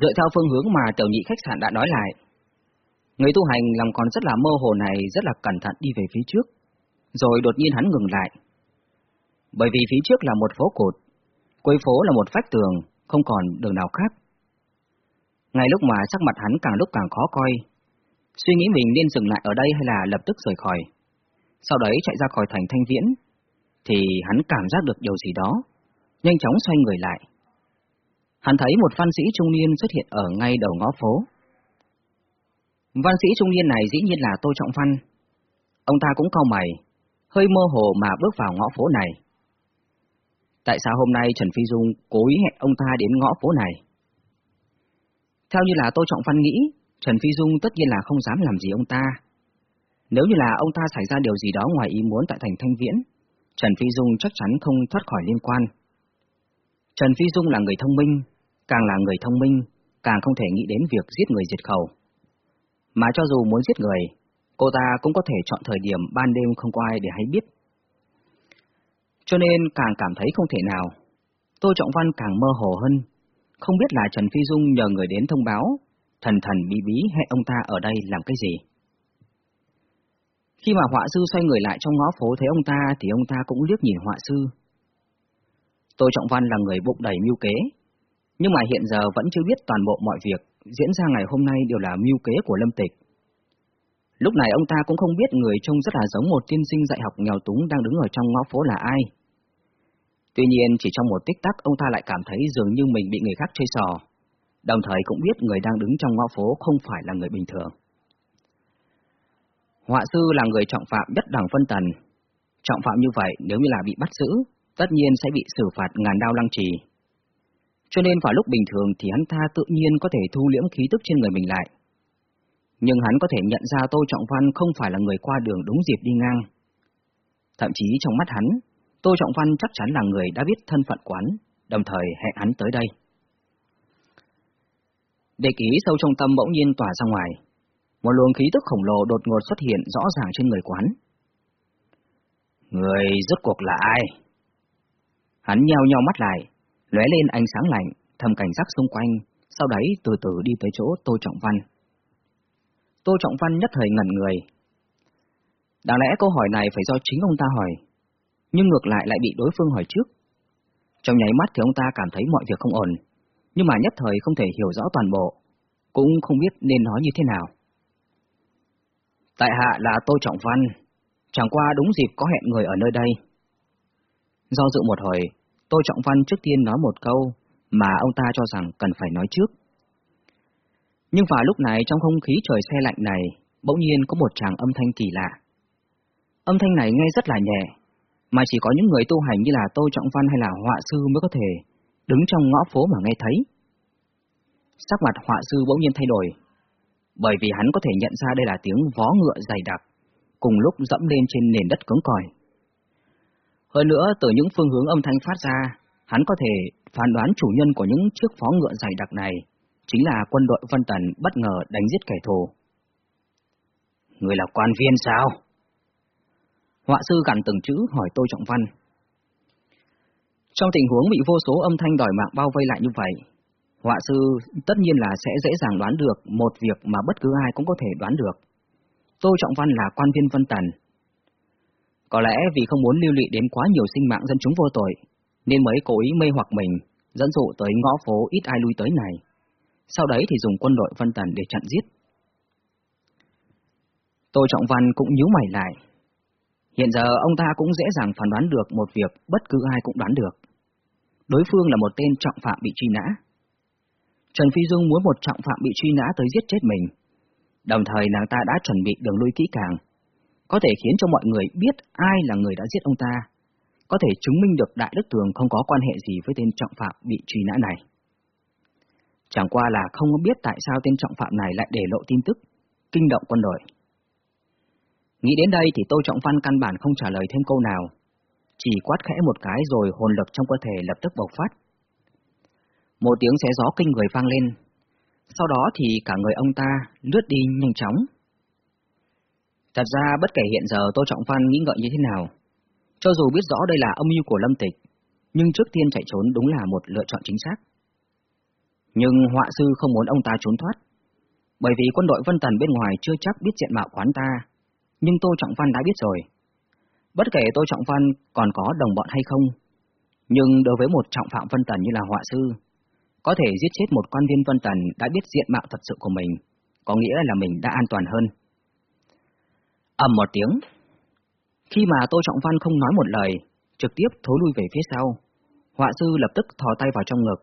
Dựa theo phương hướng mà tiểu nhị khách sạn đã nói lại, người tu hành lòng còn rất là mơ hồ này rất là cẩn thận đi về phía trước, rồi đột nhiên hắn ngừng lại. Bởi vì phía trước là một phố cột, cuối phố là một vách tường, không còn đường nào khác. Ngay lúc mà sắc mặt hắn càng lúc càng khó coi, suy nghĩ mình nên dừng lại ở đây hay là lập tức rời khỏi. Sau đấy chạy ra khỏi thành thanh viễn, thì hắn cảm giác được điều gì đó, nhanh chóng xoay người lại. Hắn thấy một văn sĩ trung niên xuất hiện ở ngay đầu ngõ phố. Văn sĩ trung niên này dĩ nhiên là Tô Trọng Văn. Ông ta cũng cau mày, hơi mơ hồ mà bước vào ngõ phố này. Tại sao hôm nay Trần Phi Dung cố ý hẹn ông ta đến ngõ phố này? Theo như là Tô Trọng Văn nghĩ, Trần Phi Dung tất nhiên là không dám làm gì ông ta. Nếu như là ông ta xảy ra điều gì đó ngoài ý muốn tại thành Thanh Viễn, Trần Phi Dung chắc chắn không thoát khỏi liên quan. Trần Phi Dung là người thông minh, càng là người thông minh, càng không thể nghĩ đến việc giết người diệt khẩu. Mà cho dù muốn giết người, cô ta cũng có thể chọn thời điểm ban đêm không có ai để hay biết. Cho nên càng cảm thấy không thể nào, Tô Trọng Văn càng mơ hồ hơn, không biết là Trần Phi Dung nhờ người đến thông báo, thần thần bí bí hẹn ông ta ở đây làm cái gì. Khi mà họa sư xoay người lại trong ngõ phố thấy ông ta thì ông ta cũng liếc nhìn họa sư. Tô Trọng Văn là người bụng đầy mưu kế, nhưng mà hiện giờ vẫn chưa biết toàn bộ mọi việc diễn ra ngày hôm nay đều là mưu kế của Lâm Tịch. Lúc này ông ta cũng không biết người trông rất là giống một tiên sinh dạy học nghèo túng đang đứng ở trong ngõ phố là ai. Tuy nhiên chỉ trong một tích tắc ông ta lại cảm thấy dường như mình bị người khác chơi sò, đồng thời cũng biết người đang đứng trong ngõ phố không phải là người bình thường. Họa sư là người trọng phạm nhất đẳng phân tần. Trọng phạm như vậy nếu như là bị bắt giữ, tất nhiên sẽ bị xử phạt ngàn đao lăng trì. Cho nên vào lúc bình thường thì hắn ta tự nhiên có thể thu liễm khí tức trên người mình lại. Nhưng hắn có thể nhận ra Tô Trọng Văn không phải là người qua đường đúng dịp đi ngang. Thậm chí trong mắt hắn, Tô Trọng Văn chắc chắn là người đã biết thân phận quán, đồng thời hẹn hắn tới đây. Đề ký sâu trong tâm bỗng nhiên tỏa ra ngoài, một luồng khí tức khổng lồ đột ngột xuất hiện rõ ràng trên người quán. Người rốt cuộc là ai? Hắn nheo nheo mắt lại, lóe lên ánh sáng lạnh, thầm cảnh giác xung quanh, sau đấy từ từ đi tới chỗ Tô Trọng Văn. Tô Trọng Văn nhất thời ngẩn người. Đáng lẽ câu hỏi này phải do chính ông ta hỏi, nhưng ngược lại lại bị đối phương hỏi trước. Trong nháy mắt thì ông ta cảm thấy mọi việc không ổn, nhưng mà nhất thời không thể hiểu rõ toàn bộ, cũng không biết nên nói như thế nào. Tại hạ là Tô Trọng Văn, chẳng qua đúng dịp có hẹn người ở nơi đây. Do dự một hồi, Tô Trọng Văn trước tiên nói một câu mà ông ta cho rằng cần phải nói trước. Nhưng vào lúc này trong không khí trời xe lạnh này, bỗng nhiên có một tràng âm thanh kỳ lạ. Âm thanh này nghe rất là nhẹ, mà chỉ có những người tu hành như là Tô Trọng Văn hay là họa sư mới có thể đứng trong ngõ phố mà nghe thấy. Sắc mặt họa sư bỗng nhiên thay đổi, bởi vì hắn có thể nhận ra đây là tiếng vó ngựa dày đặc, cùng lúc dẫm lên trên nền đất cứng cỏi. Hơn nữa, từ những phương hướng âm thanh phát ra, hắn có thể phán đoán chủ nhân của những chiếc phó ngựa dày đặc này chính là quân đội Vân Tần bất ngờ đánh giết kẻ thù. Người là quan viên sao? Họa sư gằn từng chữ hỏi Tô Trọng Văn. Trong tình huống bị vô số âm thanh đòi mạng bao vây lại như vậy, họa sư tất nhiên là sẽ dễ dàng đoán được một việc mà bất cứ ai cũng có thể đoán được. Tô Trọng Văn là quan viên Vân Tần. Có lẽ vì không muốn lưu lị đến quá nhiều sinh mạng dân chúng vô tội, nên mới cố ý mê hoặc mình, dẫn dụ tới ngõ phố ít ai lui tới này. Sau đấy thì dùng quân đội Vân Tần để chặn giết. Tô Trọng Văn cũng nhíu mày lại. Hiện giờ ông ta cũng dễ dàng phán đoán được một việc bất cứ ai cũng đoán được. Đối phương là một tên trọng phạm bị truy nã. Trần Phi Dung muốn một trọng phạm bị truy nã tới giết chết mình. Đồng thời nàng ta đã chuẩn bị đường lui kỹ càng, có thể khiến cho mọi người biết ai là người đã giết ông ta, có thể chứng minh được Đại Đức Tường không có quan hệ gì với tên trọng phạm bị truy nã này. Chẳng qua là không biết tại sao tên trọng phạm này lại để lộ tin tức, kinh động quân đội. Nghĩ đến đây thì Tô Trọng Văn căn bản không trả lời thêm câu nào, chỉ quát khẽ một cái rồi hồn lực trong cơ thể lập tức bộc phát. Một tiếng xé gió kinh người vang lên, sau đó thì cả người ông ta lướt đi nhanh chóng. Thật ra bất kể hiện giờ Tô Trọng Văn nghĩ ngợi như thế nào, cho dù biết rõ đây là âm mưu của Lâm Tịch, nhưng trước tiên chạy trốn đúng là một lựa chọn chính xác. Nhưng họa sư không muốn ông ta trốn thoát, bởi vì quân đội Vân Tần bên ngoài chưa chắc biết diện mạo quán ta, nhưng Tô Trọng Văn đã biết rồi. Bất kể Tô Trọng Văn còn có đồng bọn hay không, nhưng đối với một trọng phạm Vân Tần như là họa sư, có thể giết chết một quan viên Vân Tần đã biết diện mạo thật sự của mình, có nghĩa là mình đã an toàn hơn ầm một tiếng. Khi mà Tô Trọng Văn không nói một lời, trực tiếp thối lui về phía sau, họa sư lập tức thò tay vào trong ngực,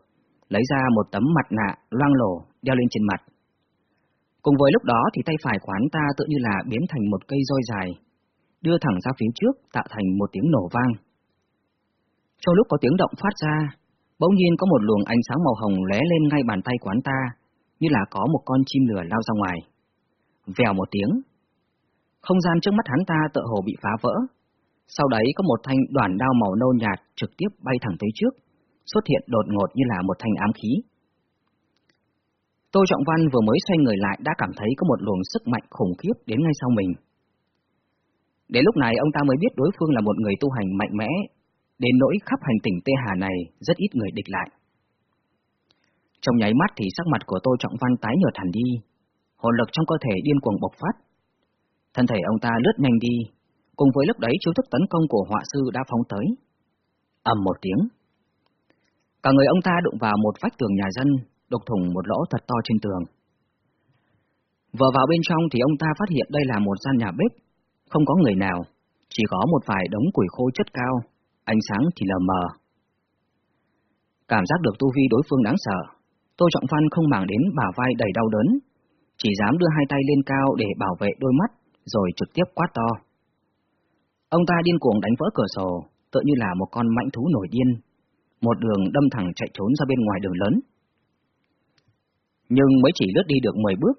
lấy ra một tấm mặt nạ loang lổ đeo lên trên mặt. Cùng với lúc đó thì tay phải quán ta tự như là biến thành một cây roi dài, đưa thẳng ra phía trước tạo thành một tiếng nổ vang. Trong lúc có tiếng động phát ra, bỗng nhiên có một luồng ánh sáng màu hồng lóe lên ngay bàn tay quán ta, như là có một con chim lửa lao ra ngoài. Vèo một tiếng. Không gian trước mắt hắn ta tựa hồ bị phá vỡ. Sau đấy có một thanh đoàn đao màu nâu nhạt trực tiếp bay thẳng tới trước, xuất hiện đột ngột như là một thanh ám khí. Tô Trọng Văn vừa mới xoay người lại đã cảm thấy có một luồng sức mạnh khủng khiếp đến ngay sau mình. Đến lúc này ông ta mới biết đối phương là một người tu hành mạnh mẽ, đến nỗi khắp hành tỉnh Tê Hà này rất ít người địch lại. Trong nháy mắt thì sắc mặt của Tô Trọng Văn tái nhợt hẳn đi, hồn lực trong cơ thể điên cuồng bộc phát. Thân thể ông ta lướt nhanh đi, cùng với lúc đấy chiêu thức tấn công của họa sư đã phóng tới. ầm một tiếng. Cả người ông ta đụng vào một vách tường nhà dân, đục thủng một lỗ thật to trên tường. Vừa vào bên trong thì ông ta phát hiện đây là một gian nhà bếp, không có người nào, chỉ có một vài đống củi khô chất cao, ánh sáng thì lờ mờ. Cảm giác được tu vi đối phương đáng sợ, Tô Trọng Văn không màng đến bả vai đầy đau đớn, chỉ dám đưa hai tay lên cao để bảo vệ đôi mắt, rồi trực tiếp quát to. Ông ta điên cuồng đánh vỡ cửa sổ, tựa như là một con mãnh thú nổi điên, một đường đâm thẳng chạy trốn ra bên ngoài đường lớn. Nhưng mới chỉ lướt đi được 10 bước,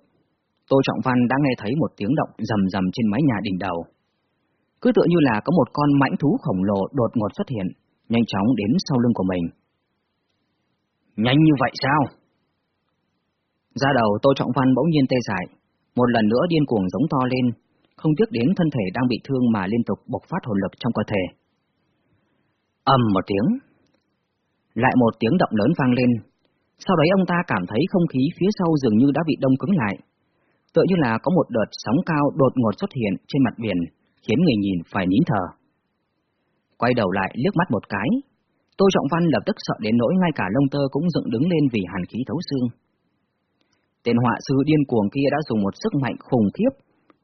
Tô Trọng Văn đã nghe thấy một tiếng động rầm rầm trên mái nhà đỉnh đầu. Cứ tựa như là có một con mãnh thú khổng lồ đột ngột xuất hiện, nhanh chóng đến sau lưng của mình. Nhanh như vậy sao? Ra đầu Tô Trọng Văn bỗng nhiên tê dại, một lần nữa điên cuồng giống to lên, không tiếc đến thân thể đang bị thương mà liên tục bộc phát hồn lực trong cơ thể. ầm một tiếng. Lại một tiếng động lớn vang lên, sau đấy ông ta cảm thấy không khí phía sau dường như đã bị đông cứng lại. Tựa như là có một đợt sóng cao đột ngột xuất hiện trên mặt biển, khiến người nhìn phải nín thở. Quay đầu lại liếc mắt một cái, Tô Trọng Văn lập tức sợ đến nỗi ngay cả lông tơ cũng dựng đứng lên vì hàn khí thấu xương. Tên họa sư điên cuồng kia đã dùng một sức mạnh khủng khiếp,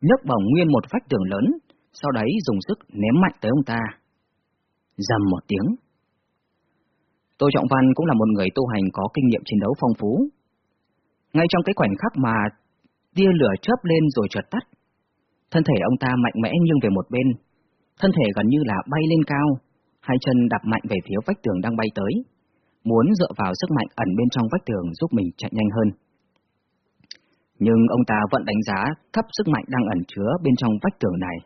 nhấc bổng nguyên một vách tường lớn, sau đấy dùng sức ném mạnh tới ông ta. Dầm một tiếng. Tô Trọng Văn cũng là một người tu hành có kinh nghiệm chiến đấu phong phú. Ngay trong cái khoảnh khắc mà tia lửa chớp lên rồi chợt tắt, thân thể ông ta mạnh mẽ nghiêng về một bên, thân thể gần như là bay lên cao, hai chân đạp mạnh về phía vách tường đang bay tới, muốn dựa vào sức mạnh ẩn bên trong vách tường giúp mình chạy nhanh hơn. Nhưng ông ta vẫn đánh giá thấp sức mạnh đang ẩn chứa bên trong vách tường này.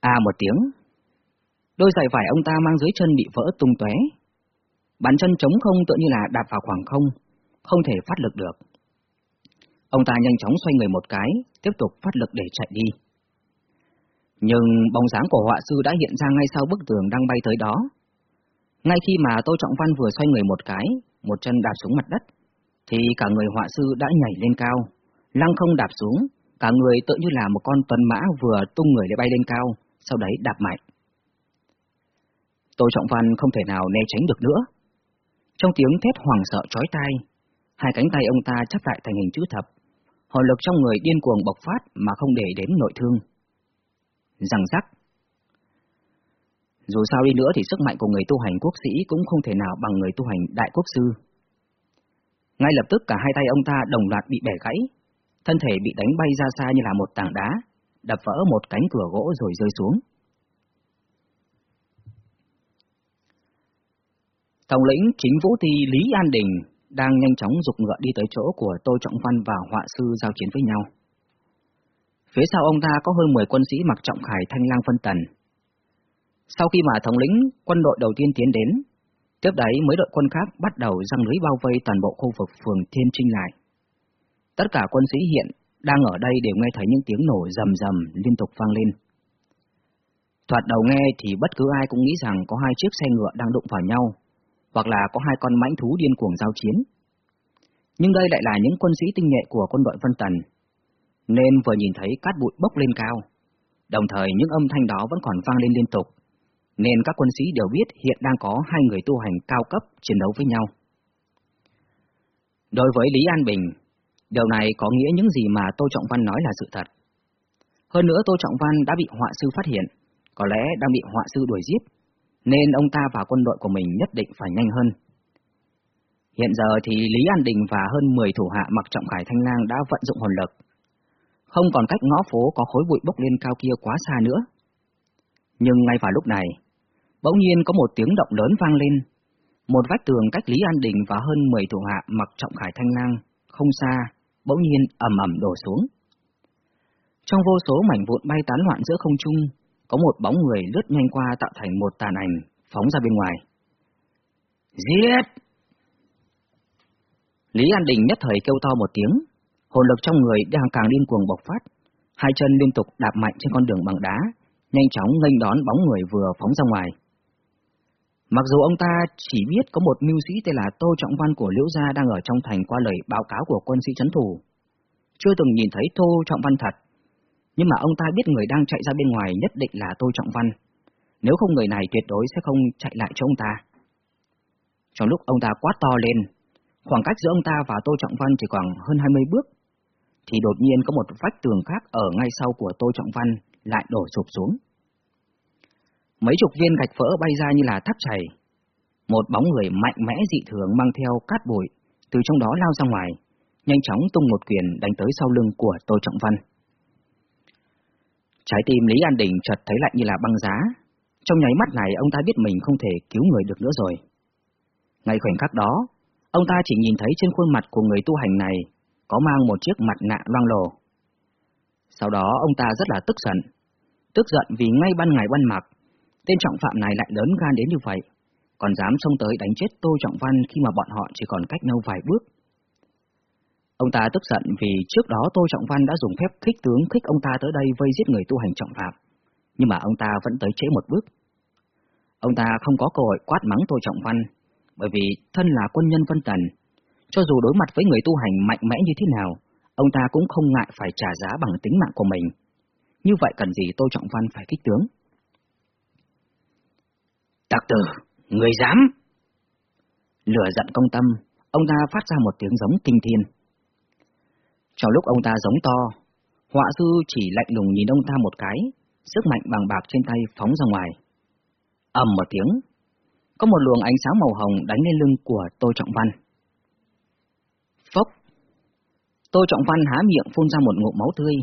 A à một tiếng, Đôi giày vải ông ta mang dưới chân bị vỡ tung tóe. Bàn chân trống không tựa như là đạp vào khoảng không, không thể phát lực được. Ông ta nhanh chóng xoay người một cái, tiếp tục phát lực để chạy đi. Nhưng bóng dáng của họa sư đã hiện ra ngay sau bức tường đang bay tới đó. Ngay khi mà Tô Trọng Văn vừa xoay người một cái, một chân đạp xuống mặt đất, thì cả người họa sư đã nhảy lên cao, lăng không đạp xuống, cả người tự như là một con tuần mã vừa tung người để bay lên cao, sau đấy đạp mạnh. Tô Trọng Văn không thể nào né tránh được nữa. Trong tiếng thét hoảng sợ chói tai, hai cánh tay ông ta chắp lại thành hình chữ thập, hồn lực trong người điên cuồng bộc phát mà không để đến nội thương. Rằng rắc. Dù sao đi nữa thì sức mạnh của người tu hành quốc sĩ cũng không thể nào bằng người tu hành đại quốc sư. Ngay lập tức cả hai tay ông ta đồng loạt bị bẻ gãy, thân thể bị đánh bay ra xa như là một tảng đá, đập vỡ một cánh cửa gỗ rồi rơi xuống. Tổng lĩnh chính Vũ Ti Lý An Đình đang nhanh chóng dục ngựa đi tới chỗ của Tô Trọng Văn và họa sư giao chiến với nhau. Phía sau ông ta có hơn 10 quân sĩ mặc trọng khải thanh lang phân tần. Sau khi mà thống lĩnh quân đội đầu tiên tiến đến, tiếp đấy mấy đội quân khác bắt đầu răng lưới bao vây toàn bộ khu vực phường Thiên Trinh lại. Tất cả quân sĩ hiện đang ở đây đều nghe thấy những tiếng nổ rầm rầm liên tục vang lên. Thoạt đầu nghe thì bất cứ ai cũng nghĩ rằng có hai chiếc xe ngựa đang đụng vào nhau, hoặc là có hai con mãnh thú điên cuồng giao chiến. Nhưng đây lại là những quân sĩ tinh nhuệ của quân đội Vân Tần, nên vừa nhìn thấy cát bụi bốc lên cao, đồng thời những âm thanh đó vẫn còn vang lên liên tục, nên các quân sĩ đều biết hiện đang có hai người tu hành cao cấp chiến đấu với nhau. Đối với Lý An Bình, điều này có nghĩa những gì mà Tô Trọng Văn nói là sự thật. Hơn nữa Tô Trọng Văn đã bị họa sư phát hiện, có lẽ đang bị họa sư đuổi giết, nên ông ta và quân đội của mình nhất định phải nhanh hơn. Hiện giờ thì Lý An Đình và hơn 10 thủ hạ mặc trọng khải thanh lang đã vận dụng hồn lực. Không còn cách ngõ phố có khối bụi bốc lên cao kia quá xa nữa. Nhưng ngay vào lúc này, bỗng nhiên có một tiếng động lớn vang lên. Một vách tường cách Lý An Đình và hơn 10 thủ hạ mặc trọng khải thanh lang, không xa, bỗng nhiên ầm ầm đổ xuống. Trong vô số mảnh vụn bay tán loạn giữa không trung, có một bóng người lướt nhanh qua tạo thành một tàn ảnh, phóng ra bên ngoài. Giết! Lý An Đình nhất thời kêu to một tiếng, hồn lực trong người đang càng điên cuồng bộc phát, hai chân liên tục đạp mạnh trên con đường bằng đá, nhanh chóng nghênh đón bóng người vừa phóng ra ngoài. Mặc dù ông ta chỉ biết có một mưu sĩ tên là Tô Trọng Văn của Liễu Gia đang ở trong thành qua lời báo cáo của quân sĩ chấn thủ, chưa từng nhìn thấy Tô Trọng Văn thật, nhưng mà ông ta biết người đang chạy ra bên ngoài nhất định là Tô Trọng Văn, nếu không người này tuyệt đối sẽ không chạy lại cho ông ta. Trong lúc ông ta quát to lên, khoảng cách giữa ông ta và Tô Trọng Văn chỉ khoảng hơn 20 bước, thì đột nhiên có một vách tường khác ở ngay sau của Tô Trọng Văn lại đổ sụp xuống. Mấy chục viên gạch vỡ bay ra như là tháp chảy. Một bóng người mạnh mẽ dị thường mang theo cát bụi, từ trong đó lao ra ngoài, nhanh chóng tung một quyền đánh tới sau lưng của Tô Trọng Văn. Trái tim Lý An Đình chợt thấy lạnh như là băng giá. Trong nháy mắt này ông ta biết mình không thể cứu người được nữa rồi. Ngay khoảnh khắc đó, ông ta chỉ nhìn thấy trên khuôn mặt của người tu hành này có mang một chiếc mặt nạ loang lổ. Sau đó ông ta rất là tức giận. Tức giận vì ngay ban ngày ban mặt tên trọng phạm này lại lớn gan đến như vậy, còn dám xông tới đánh chết Tô Trọng Văn khi mà bọn họ chỉ còn cách nhau vài bước. Ông ta tức giận vì trước đó Tô Trọng Văn đã dùng phép khích tướng khích ông ta tới đây vây giết người tu hành trọng phạm, nhưng mà ông ta vẫn tới trễ một bước. Ông ta không có cơ hội quát mắng Tô Trọng Văn, bởi vì thân là quân nhân Vân Tần, cho dù đối mặt với người tu hành mạnh mẽ như thế nào, ông ta cũng không ngại phải trả giá bằng tính mạng của mình. Như vậy cần gì Tô Trọng Văn phải kích tướng? Tạc tử, người dám! Lửa giận công tâm, ông ta phát ra một tiếng giống kinh thiên. Trong lúc ông ta giống to, họa sư chỉ lạnh lùng nhìn ông ta một cái, sức mạnh bằng bạc trên tay phóng ra ngoài. ầm một tiếng, có một luồng ánh sáng màu hồng đánh lên lưng của Tô Trọng Văn. Phốc! Tô Trọng Văn há miệng phun ra một ngụm máu tươi,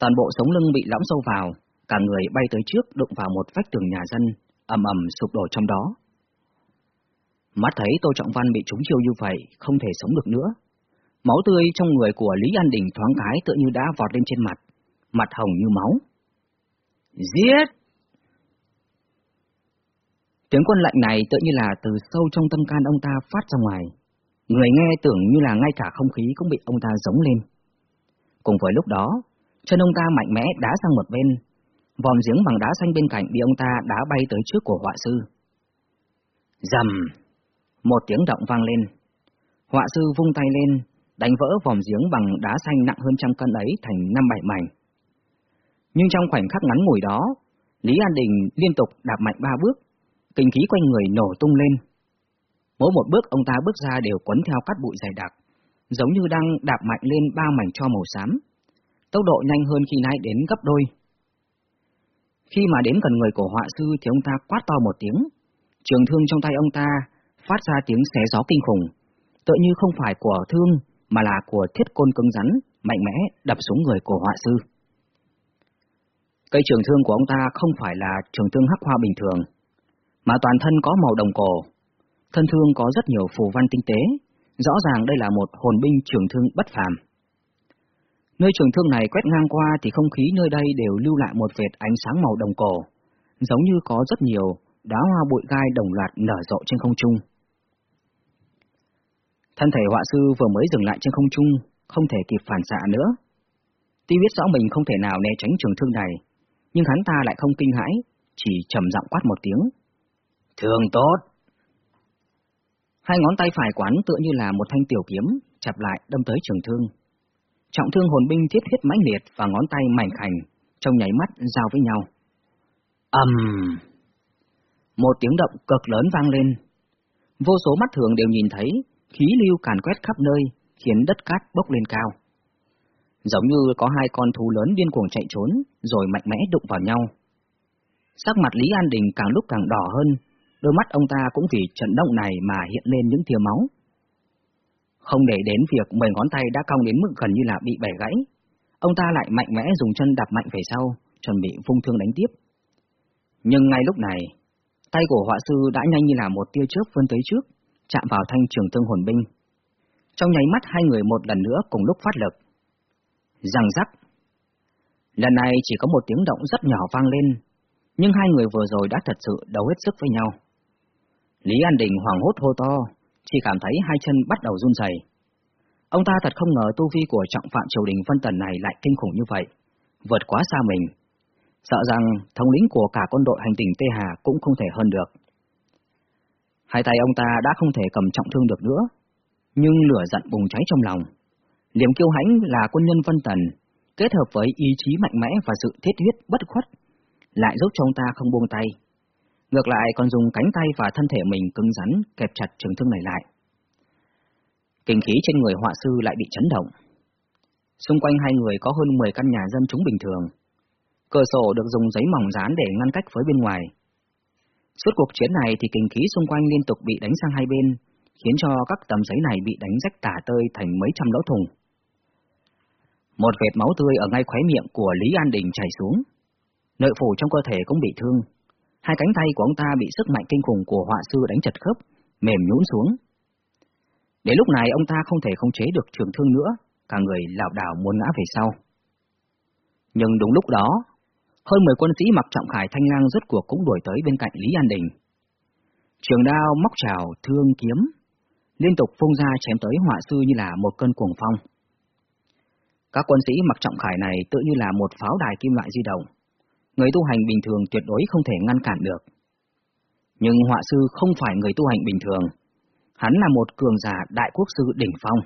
toàn bộ sống lưng bị lõm sâu vào, cả người bay tới trước đụng vào một vách tường nhà dân, ầm ầm sụp đổ trong đó. Mắt thấy Tô Trọng Văn bị trúng chiêu như vậy, không thể sống được nữa. Máu tươi trong người của Lý An Đình thoáng cái tựa như đã vọt lên trên mặt, mặt hồng như máu. Giết! Tiếng quân lệnh này tựa như là từ sâu trong tâm can ông ta phát ra ngoài. Người nghe tưởng như là ngay cả không khí cũng bị ông ta giống lên. Cùng với lúc đó, chân ông ta mạnh mẽ đá sang một bên, vòm giếng bằng đá xanh bên cạnh bị ông ta đá bay tới trước của họa sư. Dầm! Một tiếng động vang lên. Họa sư vung tay lên, đánh vỡ vòm giếng bằng đá xanh nặng hơn trăm cân ấy thành năm bảy mảnh. Nhưng trong khoảnh khắc ngắn ngủi đó, Lý An Đình liên tục đạp mạnh ba bước, kinh khí quanh người nổ tung lên. Mỗi một bước ông ta bước ra đều quấn theo cát bụi dày đặc, giống như đang đạp mạnh lên ba mảnh cho màu xám. Tốc độ nhanh hơn khi nãy đến gấp đôi. Khi mà đến gần người của họa sư thì ông ta quát to một tiếng, trường thương trong tay ông ta phát ra tiếng xé gió kinh khủng, tựa như không phải của thương mà là của thiết côn cứng rắn, mạnh mẽ đập xuống người của họa sư. Cây trường thương của ông ta không phải là trường thương hắc hoa bình thường, mà toàn thân có màu đồng cổ. Thân thương có rất nhiều phù văn tinh tế, rõ ràng đây là một hồn binh trường thương bất phàm. Nơi trường thương này quét ngang qua thì không khí nơi đây đều lưu lại một vệt ánh sáng màu đồng cổ, giống như có rất nhiều đá hoa bụi gai đồng loạt nở rộ trên không trung. Thân thể họa sư vừa mới dừng lại trên không trung, không thể kịp phản xạ nữa. Tuy biết rõ mình không thể nào né tránh trường thương này, nhưng hắn ta lại không kinh hãi, chỉ trầm giọng quát một tiếng. Thương tốt! Hai ngón tay phải quán tựa như là một thanh tiểu kiếm, chập lại đâm tới trường thương. Trọng thương hồn binh thiết huyết mãnh liệt và ngón tay mảnh khảnh, trong nháy mắt giao với nhau. ầm, Một tiếng động cực lớn vang lên. Vô số mắt thường đều nhìn thấy, khí lưu càn quét khắp nơi, khiến đất cát bốc lên cao. Giống như có hai con thú lớn điên cuồng chạy trốn, rồi mạnh mẽ đụng vào nhau. Sắc mặt Lý An Đình càng lúc càng đỏ hơn, đôi mắt ông ta cũng vì trận động này mà hiện lên những tia máu. Không để đến việc mười ngón tay đã cong đến mức gần như là bị bẻ gãy, ông ta lại mạnh mẽ dùng chân đạp mạnh về sau, chuẩn bị vung thương đánh tiếp. Nhưng ngay lúc này, tay của họa sư đã nhanh như là một tia chớp vươn tới trước, chạm vào thanh trường thương hồn binh. Trong nháy mắt hai người một lần nữa cùng lúc phát lực. Răng rắc. Lần này chỉ có một tiếng động rất nhỏ vang lên, nhưng hai người vừa rồi đã thật sự đấu hết sức với nhau. Lý An Đình hoàng hốt hô to, chỉ cảm thấy hai chân bắt đầu run rẩy. Ông ta thật không ngờ tu vi của trọng phạm triều đình Vân Tần này lại kinh khủng như vậy, vượt quá xa mình. Sợ rằng thống lĩnh của cả quân đội hành tình Tê Hà cũng không thể hơn được. Hai tay ông ta đã không thể cầm trọng thương được nữa, nhưng lửa giận bùng cháy trong lòng. Liềm kiêu hãnh là quân nhân Vân Tần, kết hợp với ý chí mạnh mẽ và sự thiết huyết bất khuất, lại giúp cho ông ta không buông tay, ngược lại còn dùng cánh tay và thân thể mình cứng rắn kẹp chặt trường thương này lại. Kinh khí trên người họa sư lại bị chấn động. Xung quanh hai người có hơn 10 căn nhà dân chúng bình thường. Cửa sổ được dùng giấy mỏng dán để ngăn cách với bên ngoài. Suốt cuộc chiến này thì kinh khí xung quanh liên tục bị đánh sang hai bên, khiến cho các tấm giấy này bị đánh rách tả tơi thành mấy trăm lỗ thùng. Một vệt máu tươi ở ngay khóe miệng của Lý An Đình chảy xuống. Nội phủ trong cơ thể cũng bị thương, Hai cánh tay của ông ta bị sức mạnh kinh khủng của họa sư đánh chật khớp, mềm nhũn xuống. Đến lúc này ông ta không thể không chế được trường thương nữa, cả người lảo đảo muốn ngã về sau. Nhưng đúng lúc đó, hơn 10 quân sĩ mặc trọng khải thanh ngang rốt cuộc cũng đuổi tới bên cạnh Lý An Đình. Trường đao, móc trào, thương, kiếm, liên tục phun ra chém tới họa sư như là một cơn cuồng phong. Các quân sĩ mặc trọng khải này tự như là một pháo đài kim loại di động, người tu hành bình thường tuyệt đối không thể ngăn cản được. Nhưng họa sư không phải người tu hành bình thường, hắn là một cường giả đại quốc sư đỉnh phong.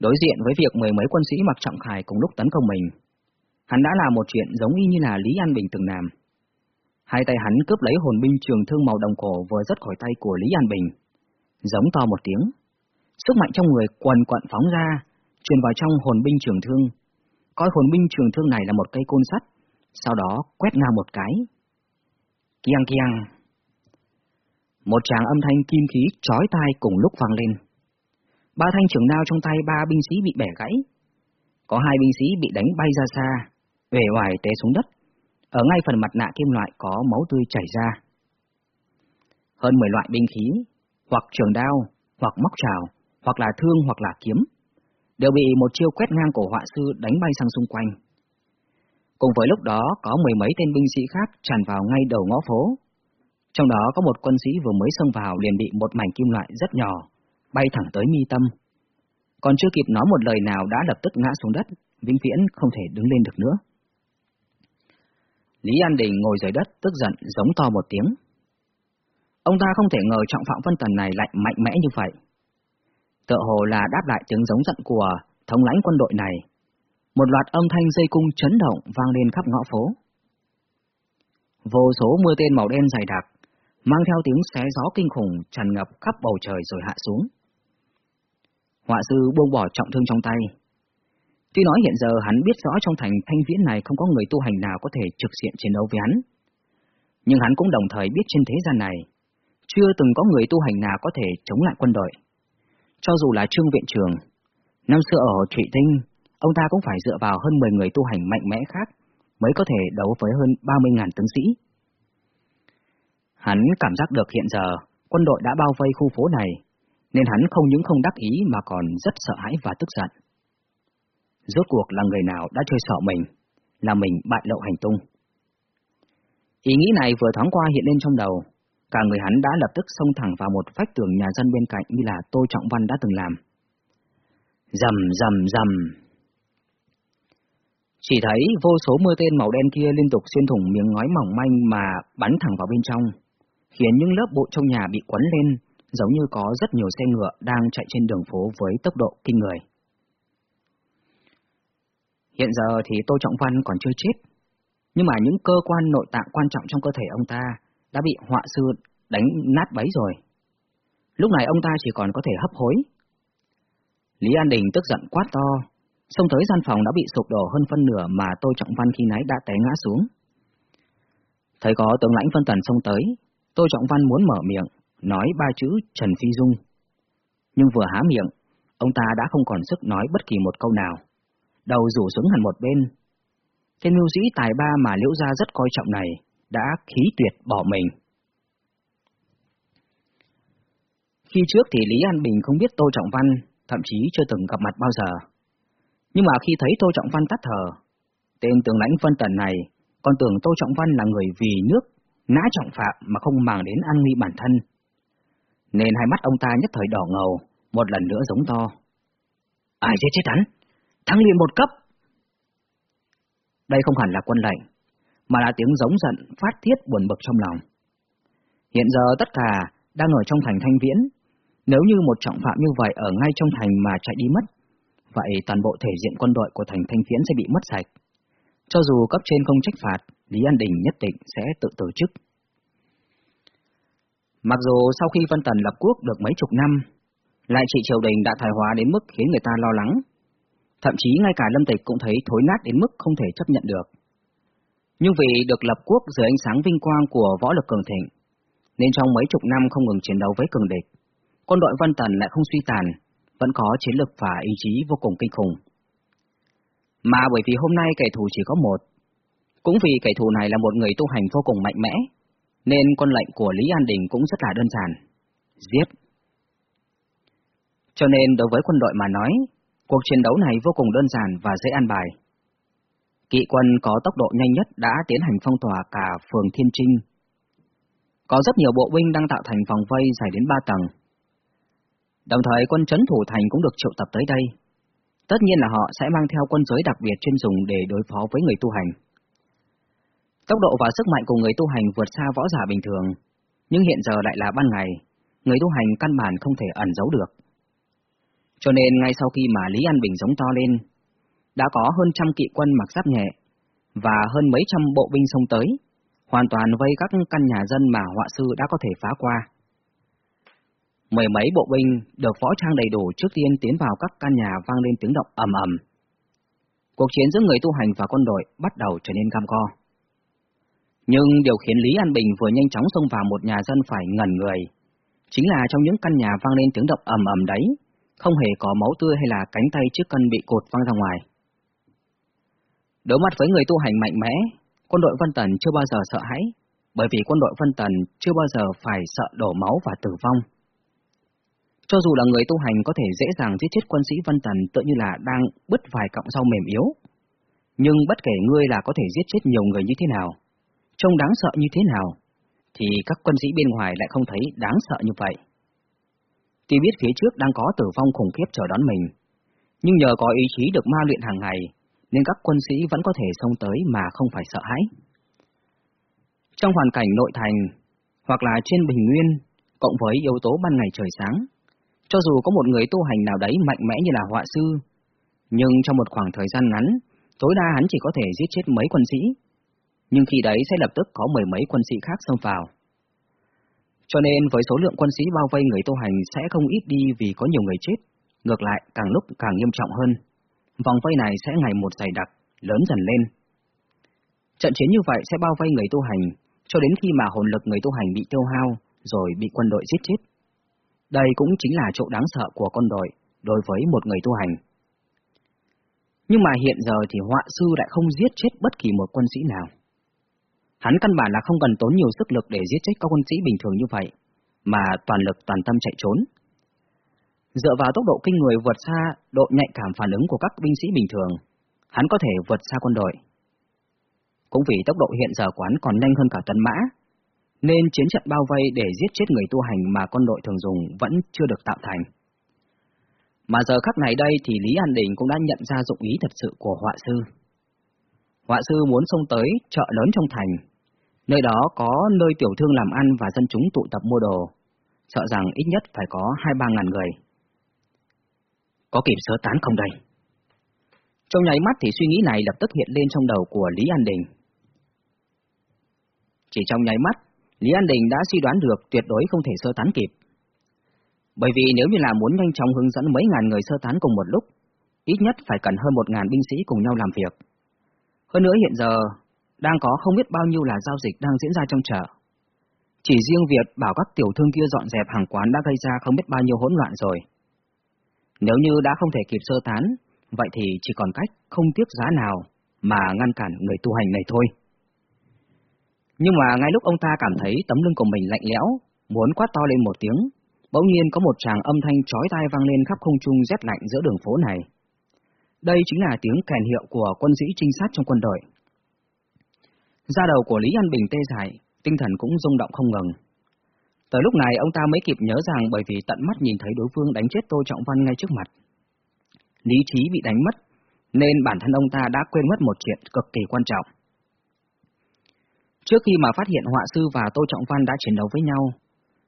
Đối diện với việc mười mấy quân sĩ mặc trọng khải cùng lúc tấn công mình, hắn đã làm một chuyện giống y như là Lý An Bình từng làm. Hai tay hắn cướp lấy hồn binh trường thương màu đồng cổ vừa rất khỏi tay của Lý An Bình, giống to một tiếng. Sức mạnh trong người quần quận phóng ra, truyền vào trong hồn binh trường thương, coi hồn binh trường thương này là một cây côn sắt, sau đó quét ngang một cái. Kiang kiang. Một tràng âm thanh kim khí chói tai cùng lúc vang lên. Ba thanh trường đao trong tay ba binh sĩ bị bẻ gãy. Có hai binh sĩ bị đánh bay ra xa, về ngoài té xuống đất. Ở ngay phần mặt nạ kim loại có máu tươi chảy ra. Hơn 10 loại binh khí, hoặc trường đao, hoặc móc trào, hoặc là thương hoặc là kiếm, đều bị một chiêu quét ngang của họa sư đánh bay sang xung quanh. Cùng với lúc đó có mười mấy tên binh sĩ khác tràn vào ngay đầu ngõ phố. Trong đó có một quân sĩ vừa mới xông vào liền bị một mảnh kim loại rất nhỏ, bay thẳng tới mi tâm. Còn chưa kịp nói một lời nào đã lập tức ngã xuống đất, vĩnh viễn không thể đứng lên được nữa. Lý An Đình ngồi dưới đất tức giận giống to một tiếng. Ông ta không thể ngờ trọng phạm phân tần này lại mạnh mẽ như vậy. Tựa hồ là đáp lại tiếng giống giận của thống lãnh quân đội này. Một loạt âm thanh dây cung chấn động vang lên khắp ngõ phố. Vô số mưa tên màu đen dày đặc, mang theo tiếng xé gió kinh khủng tràn ngập khắp bầu trời rồi hạ xuống. Họa sư buông bỏ trọng thương trong tay. Tuy nói hiện giờ hắn biết rõ trong thành thanh viễn này không có người tu hành nào có thể trực diện chiến đấu với hắn. Nhưng hắn cũng đồng thời biết trên thế gian này, chưa từng có người tu hành nào có thể chống lại quân đội. Cho dù là trương viện trường, năm xưa ở Thụy Tinh, ông ta cũng phải dựa vào hơn 10 người tu hành mạnh mẽ khác mới có thể đấu với hơn 30.000 tướng sĩ. Hắn cảm giác được hiện giờ quân đội đã bao vây khu phố này, nên hắn không những không đắc ý mà còn rất sợ hãi và tức giận. Rốt cuộc là người nào đã chơi sợ mình, là mình bại lộ hành tung. Ý nghĩ này vừa thoáng qua hiện lên trong đầu, cả người hắn đã lập tức xông thẳng vào một vách tường nhà dân bên cạnh như là Tô Trọng Văn đã từng làm. Rầm rầm rầm. Chỉ thấy vô số mưa tên màu đen kia liên tục xuyên thủng miếng ngói mỏng manh mà bắn thẳng vào bên trong, khiến những lớp bụi trong nhà bị quấn lên, giống như có rất nhiều xe ngựa đang chạy trên đường phố với tốc độ kinh người. Hiện giờ thì Tô Trọng Văn còn chưa chết, nhưng mà những cơ quan nội tạng quan trọng trong cơ thể ông ta đã bị họa sư đánh nát bấy rồi. Lúc này ông ta chỉ còn có thể hấp hối. Lý An Đình tức giận quát to, xông tới gian phòng đã bị sụp đổ hơn phân nửa mà Tô Trọng Văn khi nãy đã té ngã xuống. Thấy có tướng lãnh phân tần xông tới, Tô Trọng Văn muốn mở miệng, nói ba chữ Trần Phi Dung. Nhưng vừa há miệng, ông ta đã không còn sức nói bất kỳ một câu nào. Đầu rủ xuống hẳn một bên. Tên mưu sĩ tài ba mà liễu gia rất coi trọng này, đã khí tuyệt bỏ mình. Khi trước thì Lý An Bình không biết Tô Trọng Văn, thậm chí chưa từng gặp mặt bao giờ. Nhưng mà khi thấy Tô Trọng Văn tắt thở, tên tướng lãnh phân tần này còn tưởng Tô Trọng Văn là người vì nước, nã trọng phạm mà không màng đến an nguy bản thân. Nên hai mắt ông ta nhất thời đỏ ngầu, một lần nữa giống to. Ai giết chết hắn? Thắng liền một cấp! Đây không hẳn là quân lệnh, mà là tiếng giống giận phát tiết buồn bực trong lòng. Hiện giờ tất cả đang ở trong thành thanh viễn, nếu như một trọng phạm như vậy ở ngay trong thành mà chạy đi mất, vậy toàn bộ thể diện quân đội của thành thanh viễn sẽ bị mất sạch. Cho dù cấp trên không trách phạt, Lý An Đình nhất định sẽ tự tổ chức. Mặc dù sau khi Vân Tần lập quốc được mấy chục năm, lại trị triều đình đã thái hóa đến mức khiến người ta lo lắng. Thậm chí ngay cả Lâm Tịch cũng thấy thối nát đến mức không thể chấp nhận được. Nhưng vì được lập quốc dưới ánh sáng vinh quang của võ lực cường thịnh, nên trong mấy chục năm không ngừng chiến đấu với cường địch, quân đội văn Tần lại không suy tàn, vẫn có chiến lực và ý chí vô cùng kinh khủng. Mà bởi vì hôm nay kẻ thù chỉ có một, cũng vì kẻ thù này là một người tu hành vô cùng mạnh mẽ, nên quân lệnh của Lý An Đình cũng rất là đơn giản. Giết! Cho nên đối với quân đội mà nói, cuộc chiến đấu này vô cùng đơn giản và dễ an bài. Kỵ quân có tốc độ nhanh nhất đã tiến hành phong tỏa cả phường Thiên Trinh. Có rất nhiều bộ binh đang tạo thành vòng vây dài đến ba tầng. Đồng thời quân trấn thủ thành cũng được triệu tập tới đây. Tất nhiên là họ sẽ mang theo quân giới đặc biệt chuyên dùng để đối phó với người tu hành. Tốc độ và sức mạnh của người tu hành vượt xa võ giả bình thường, nhưng hiện giờ lại là ban ngày, người tu hành căn bản không thể ẩn giấu được. Cho nên ngay sau khi mà Lý An Bình giống to lên, đã có hơn trăm kỵ quân mặc giáp nhẹ và hơn mấy trăm bộ binh xông tới, hoàn toàn vây các căn nhà dân mà họa sư đã có thể phá qua. Mười mấy bộ binh được võ trang đầy đủ trước tiên tiến vào các căn nhà vang lên tiếng động ầm ầm. Cuộc chiến giữa người tu hành và quân đội bắt đầu trở nên cam go. Nhưng điều khiến Lý An Bình vừa nhanh chóng xông vào một nhà dân phải ngẩn người, chính là trong những căn nhà vang lên tiếng động ầm ầm đấy, không hề có máu tươi hay là cánh tay trước cân bị cột văng ra ngoài. Đối mặt với người tu hành mạnh mẽ, quân đội Vân Tần chưa bao giờ sợ hãi, bởi vì quân đội Vân Tần chưa bao giờ phải sợ đổ máu và tử vong. Cho dù là người tu hành có thể dễ dàng giết chết quân sĩ Vân Tần tự như là đang bứt vài cọng rau mềm yếu, nhưng bất kể ngươi là có thể giết chết nhiều người như thế nào, trông đáng sợ như thế nào, thì các quân sĩ bên ngoài lại không thấy đáng sợ như vậy. Tuy biết phía trước đang có tử vong khủng khiếp chờ đón mình, nhưng nhờ có ý chí được ma luyện hàng ngày, nên các quân sĩ vẫn có thể xông tới mà không phải sợ hãi. Trong hoàn cảnh nội thành, hoặc là trên bình nguyên, cộng với yếu tố ban ngày trời sáng, cho dù có một người tu hành nào đấy mạnh mẽ như là họa sư, nhưng trong một khoảng thời gian ngắn, tối đa hắn chỉ có thể giết chết mấy quân sĩ, nhưng khi đấy sẽ lập tức có mười mấy quân sĩ khác xông vào. Cho nên với số lượng quân sĩ bao vây người tu hành sẽ không ít đi vì có nhiều người chết, ngược lại càng lúc càng nghiêm trọng hơn. Vòng vây này sẽ ngày một dày đặc, lớn dần lên. Trận chiến như vậy sẽ bao vây người tu hành, cho đến khi mà hồn lực người tu hành bị tiêu hao, rồi bị quân đội giết chết. Đây cũng chính là chỗ đáng sợ của quân đội đối với một người tu hành. Nhưng mà hiện giờ thì họa sư lại không giết chết bất kỳ một quân sĩ nào. Hắn căn bản là không cần tốn nhiều sức lực để giết chết các quân sĩ bình thường như vậy, mà toàn lực toàn tâm chạy trốn. Dựa vào tốc độ kinh người vượt xa độ nhạy cảm phản ứng của các binh sĩ bình thường, hắn có thể vượt xa quân đội. Cũng vì tốc độ hiện giờ quán còn nhanh hơn cả tấn mã, nên chiến trận bao vây để giết chết người tu hành mà quân đội thường dùng vẫn chưa được tạo thành. Mà giờ khắc này đây thì Lý An Đình cũng đã nhận ra dụng ý thật sự của họa sư. Họa sư muốn xông tới chợ lớn trong thành, nơi đó có nơi tiểu thương làm ăn và dân chúng tụ tập mua đồ. sợ rằng ít nhất phải có hai ba ngàn người. Có kịp sơ tán không đây? Trong nháy mắt thì suy nghĩ này lập tức hiện lên trong đầu của Lý An Đình. Chỉ trong nháy mắt, Lý An Đình đã suy đoán được tuyệt đối không thể sơ tán kịp. Bởi vì nếu như là muốn nhanh chóng hướng dẫn mấy ngàn người sơ tán cùng một lúc, ít nhất phải cần hơn một ngàn binh sĩ cùng nhau làm việc. Hơn nữa hiện giờ, đang có không biết bao nhiêu là giao dịch đang diễn ra trong chợ. Chỉ riêng việc bảo các tiểu thương kia dọn dẹp hàng quán đã gây ra không biết bao nhiêu hỗn loạn rồi. Nếu như đã không thể kịp sơ tán, vậy thì chỉ còn cách không tiếc giá nào mà ngăn cản người tu hành này thôi. Nhưng mà ngay lúc ông ta cảm thấy tấm lưng của mình lạnh lẽo, muốn quát to lên một tiếng, bỗng nhiên có một tràng âm thanh chói tai vang lên khắp không trung rét lạnh giữa đường phố này. Đây chính là tiếng kèn hiệu của quân sĩ trinh sát trong quân đội. Da đầu của Lý An Bình tê dại, tinh thần cũng rung động không ngừng. Tới lúc này ông ta mới kịp nhớ rằng bởi vì tận mắt nhìn thấy đối phương đánh chết Tô Trọng Văn ngay trước mặt. Lý trí bị đánh mất, nên bản thân ông ta đã quên mất một chuyện cực kỳ quan trọng. Trước khi mà phát hiện họa sư và Tô Trọng Văn đã chiến đấu với nhau,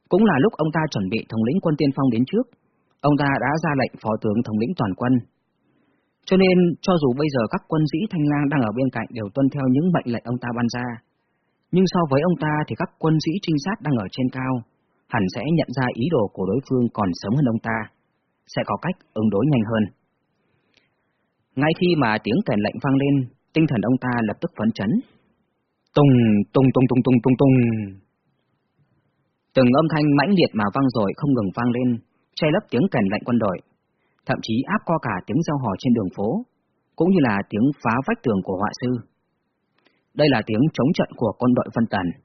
cũng là lúc ông ta chuẩn bị thống lĩnh quân tiên phong đến trước, ông ta đã ra lệnh phó tướng thống lĩnh toàn quân. Cho nên, cho dù bây giờ các quân sĩ thanh lang đang ở bên cạnh đều tuân theo những mệnh lệnh ông ta ban ra, nhưng so với ông ta thì các quân sĩ trinh sát đang ở trên cao, hẳn sẽ nhận ra ý đồ của đối phương còn sớm hơn ông ta, sẽ có cách ứng đối nhanh hơn. Ngay khi mà tiếng kèn lệnh vang lên, tinh thần ông ta lập tức phấn chấn. Tùng tung, tung, tung, tung, tung, tung. Từng âm thanh mãnh liệt mà vang rồi không ngừng vang lên, che lấp tiếng kèn lệnh quân đội, thậm chí áp co cả tiếng giao hò trên đường phố, cũng như là tiếng phá vách tường của họa sư. Đây là tiếng chống trận của quân đội Vân Tần.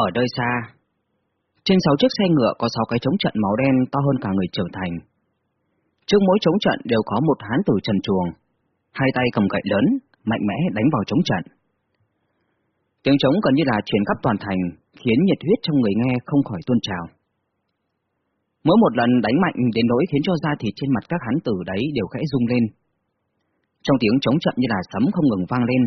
Ở nơi xa, trên sáu chiếc xe ngựa có sáu cái chống trận màu đen to hơn cả người trưởng thành. Trước mỗi chống trận đều có một hán tử trần chuồng, hai tay cầm gậy lớn, mạnh mẽ đánh vào chống trận. Tiếng trống gần như là truyền khắp toàn thành, khiến nhiệt huyết trong người nghe không khỏi tuôn trào. Mỗi một lần đánh mạnh đến nỗi khiến cho da thịt trên mặt các hán tử đấy đều khẽ rung lên. Trong tiếng chống trận như là sấm không ngừng vang lên,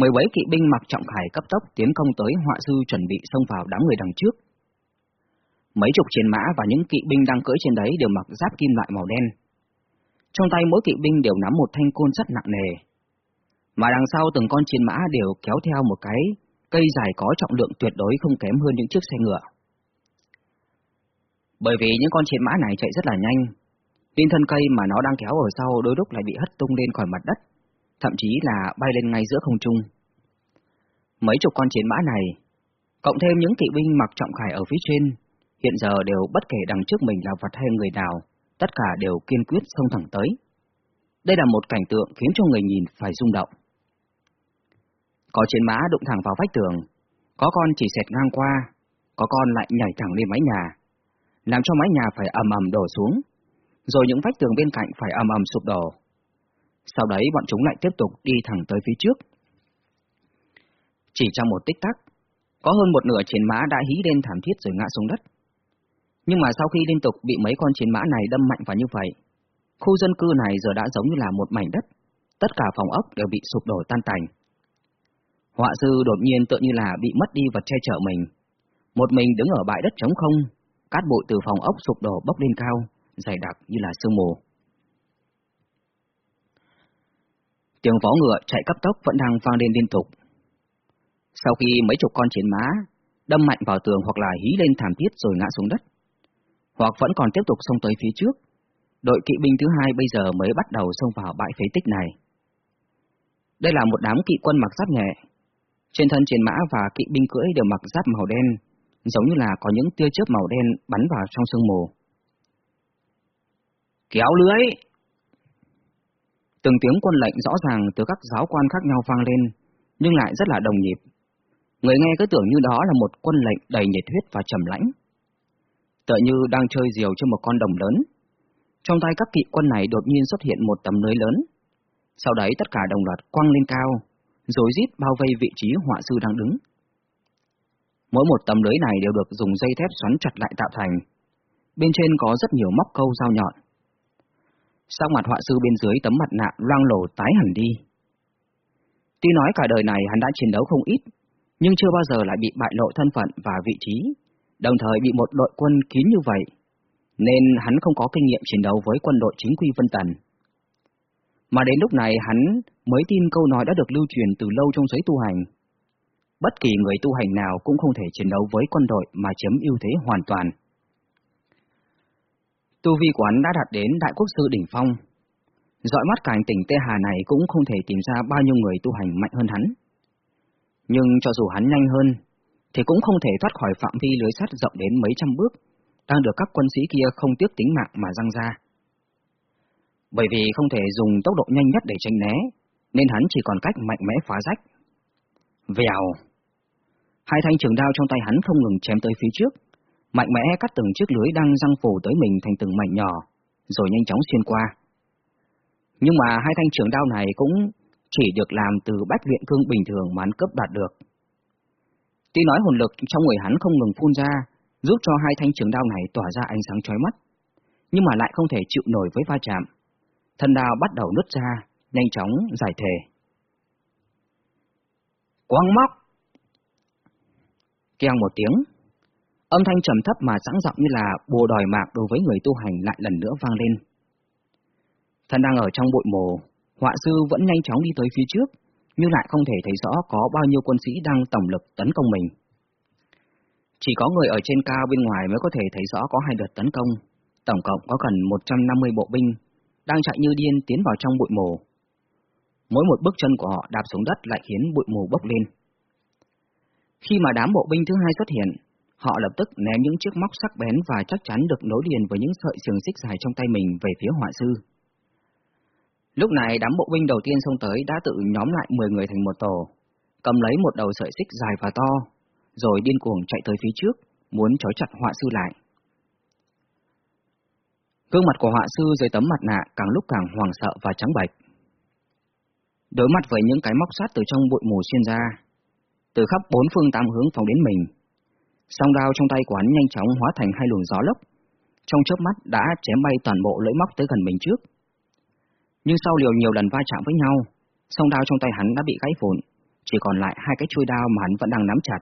mười bảy kỵ binh mặc trọng khải cấp tốc tiến công tới họa sư chuẩn bị xông vào đám người đằng trước. Mấy chục chiến mã và những kỵ binh đang cưỡi trên đấy đều mặc giáp kim loại màu đen. Trong tay mỗi kỵ binh đều nắm một thanh côn sắt nặng nề. Mà đằng sau từng con chiến mã đều kéo theo một cái cây dài có trọng lượng tuyệt đối không kém hơn những chiếc xe ngựa. Bởi vì những con chiến mã này chạy rất là nhanh, nên thân cây mà nó đang kéo ở sau đôi lúc lại bị hất tung lên khỏi mặt đất, thậm chí là bay lên ngay giữa không trung. Mấy chục con chiến mã này, cộng thêm những kỵ binh mặc trọng khải ở phía trên, hiện giờ đều bất kể đằng trước mình là vật hay người nào, tất cả đều kiên quyết xông thẳng tới. Đây là một cảnh tượng khiến cho người nhìn phải rung động. Có chiến mã đụng thẳng vào vách tường, có con chỉ xẹt ngang qua, có con lại nhảy thẳng lên mái nhà, làm cho mái nhà phải ầm ầm đổ xuống, rồi những vách tường bên cạnh phải ầm ầm sụp đổ. Sau đấy bọn chúng lại tiếp tục đi thẳng tới phía trước. Chỉ trong một tích tắc, có hơn một nửa chiến mã đã hí lên thảm thiết rồi ngã xuống đất. Nhưng mà sau khi liên tục bị mấy con chiến mã này đâm mạnh vào như vậy, khu dân cư này giờ đã giống như là một mảnh đất, tất cả phòng ốc đều bị sụp đổ tan tành. Họa sư đột nhiên tự như là bị mất đi vật che chở mình. Một mình đứng ở bãi đất trống không, cát bụi từ phòng ốc sụp đổ bốc lên cao, dày đặc như là sương mù. Tiếng vó ngựa chạy cấp tốc vẫn đang vang lên liên tục. Sau khi mấy chục con chiến mã đâm mạnh vào tường hoặc là hí lên thảm thiết rồi ngã xuống đất, hoặc vẫn còn tiếp tục xông tới phía trước, đội kỵ binh thứ hai bây giờ mới bắt đầu xông vào bãi phế tích này. Đây là một đám kỵ quân mặc giáp nhẹ, trên thân chiến mã và kỵ binh cưỡi đều mặc giáp màu đen, giống như là có những tia chớp màu đen bắn vào trong sương mù. Kéo lưới! Từng tiếng quân lệnh rõ ràng từ các giáo quan khác nhau vang lên, nhưng lại rất là đồng nhịp. Người nghe cứ tưởng như đó là một quân lệnh đầy nhiệt huyết và trầm lãnh. Tựa như đang chơi diều trên một con đồng lớn. Trong tay các kỵ quân này đột nhiên xuất hiện một tấm lưới lớn. Sau đấy tất cả đồng loạt quăng lên cao, rồi rít bao vây vị trí họa sư đang đứng. Mỗi một tấm lưới này đều được dùng dây thép xoắn chặt lại tạo thành. Bên trên có rất nhiều móc câu dao nhọn. Sau mặt họa sư bên dưới tấm mặt nạ loang lổ tái hẳn đi. Tuy nói cả đời này hắn đã chiến đấu không ít, nhưng chưa bao giờ lại bị bại lộ thân phận và vị trí, đồng thời bị một đội quân kín như vậy, nên hắn không có kinh nghiệm chiến đấu với quân đội chính quy Vân Tần. Mà đến lúc này hắn mới tin câu nói đã được lưu truyền từ lâu trong giới tu hành. Bất kỳ người tu hành nào cũng không thể chiến đấu với quân đội mà chiếm ưu thế hoàn toàn. Tu vi của hắn đã đạt đến đại quốc sư đỉnh phong. Dõi mắt cảnh tỉnh Tê Hà này cũng không thể tìm ra bao nhiêu người tu hành mạnh hơn hắn. Nhưng cho dù hắn nhanh hơn, thì cũng không thể thoát khỏi phạm vi lưới sắt rộng đến mấy trăm bước, đang được các quân sĩ kia không tiếc tính mạng mà răng ra. Bởi vì không thể dùng tốc độ nhanh nhất để tránh né, nên hắn chỉ còn cách mạnh mẽ phá rách. Vèo! Hai thanh trường đao trong tay hắn không ngừng chém tới phía trước, mạnh mẽ cắt từng chiếc lưới đang răng phủ tới mình thành từng mảnh nhỏ, rồi nhanh chóng xuyên qua. Nhưng mà hai thanh trường đao này cũng chỉ được làm từ bách luyện cương bình thường mà hắn cấp đạt được. Tuy nói hồn lực trong người hắn không ngừng phun ra, giúp cho hai thanh trường đao này tỏa ra ánh sáng chói mắt, nhưng mà lại không thể chịu nổi với va chạm. Thân đao bắt đầu nứt ra, nhanh chóng giải thể. Quang móc! Keng một tiếng, âm thanh trầm thấp mà sẵn giọng như là bồ đòi mạng đối với người tu hành lại lần nữa vang lên. Thân đang ở trong bụi mồ, họa sư vẫn nhanh chóng đi tới phía trước, nhưng lại không thể thấy rõ có bao nhiêu quân sĩ đang tổng lực tấn công mình. Chỉ có người ở trên cao bên ngoài mới có thể thấy rõ có hai đợt tấn công, tổng cộng có gần 150 bộ binh, đang chạy như điên tiến vào trong bụi mồ. Mỗi một bước chân của họ đạp xuống đất lại khiến bụi mù bốc lên. Khi mà đám bộ binh thứ hai xuất hiện, họ lập tức ném những chiếc móc sắc bén và chắc chắn được nối liền với những sợi xiềng xích dài trong tay mình về phía họa sư. Lúc này đám bộ binh đầu tiên xông tới đã tự nhóm lại 10 người thành một tổ, cầm lấy một đầu sợi xích dài và to, rồi điên cuồng chạy tới phía trước, muốn trói chặt họa sư lại. Gương mặt của họa sư dưới tấm mặt nạ càng lúc càng hoàng sợ và trắng bệch. Đối mặt với những cái móc sắt từ trong bụi mù xuyên ra, từ khắp bốn phương tám hướng phóng đến mình, song đao trong tay của hắn nhanh chóng hóa thành hai luồng gió lốc, trong chớp mắt đã chém bay toàn bộ lưỡi móc tới gần mình trước. Nhưng sau liều nhiều lần va chạm với nhau, song đao trong tay hắn đã bị gãy vụn, chỉ còn lại hai cái chuôi đao mà hắn vẫn đang nắm chặt.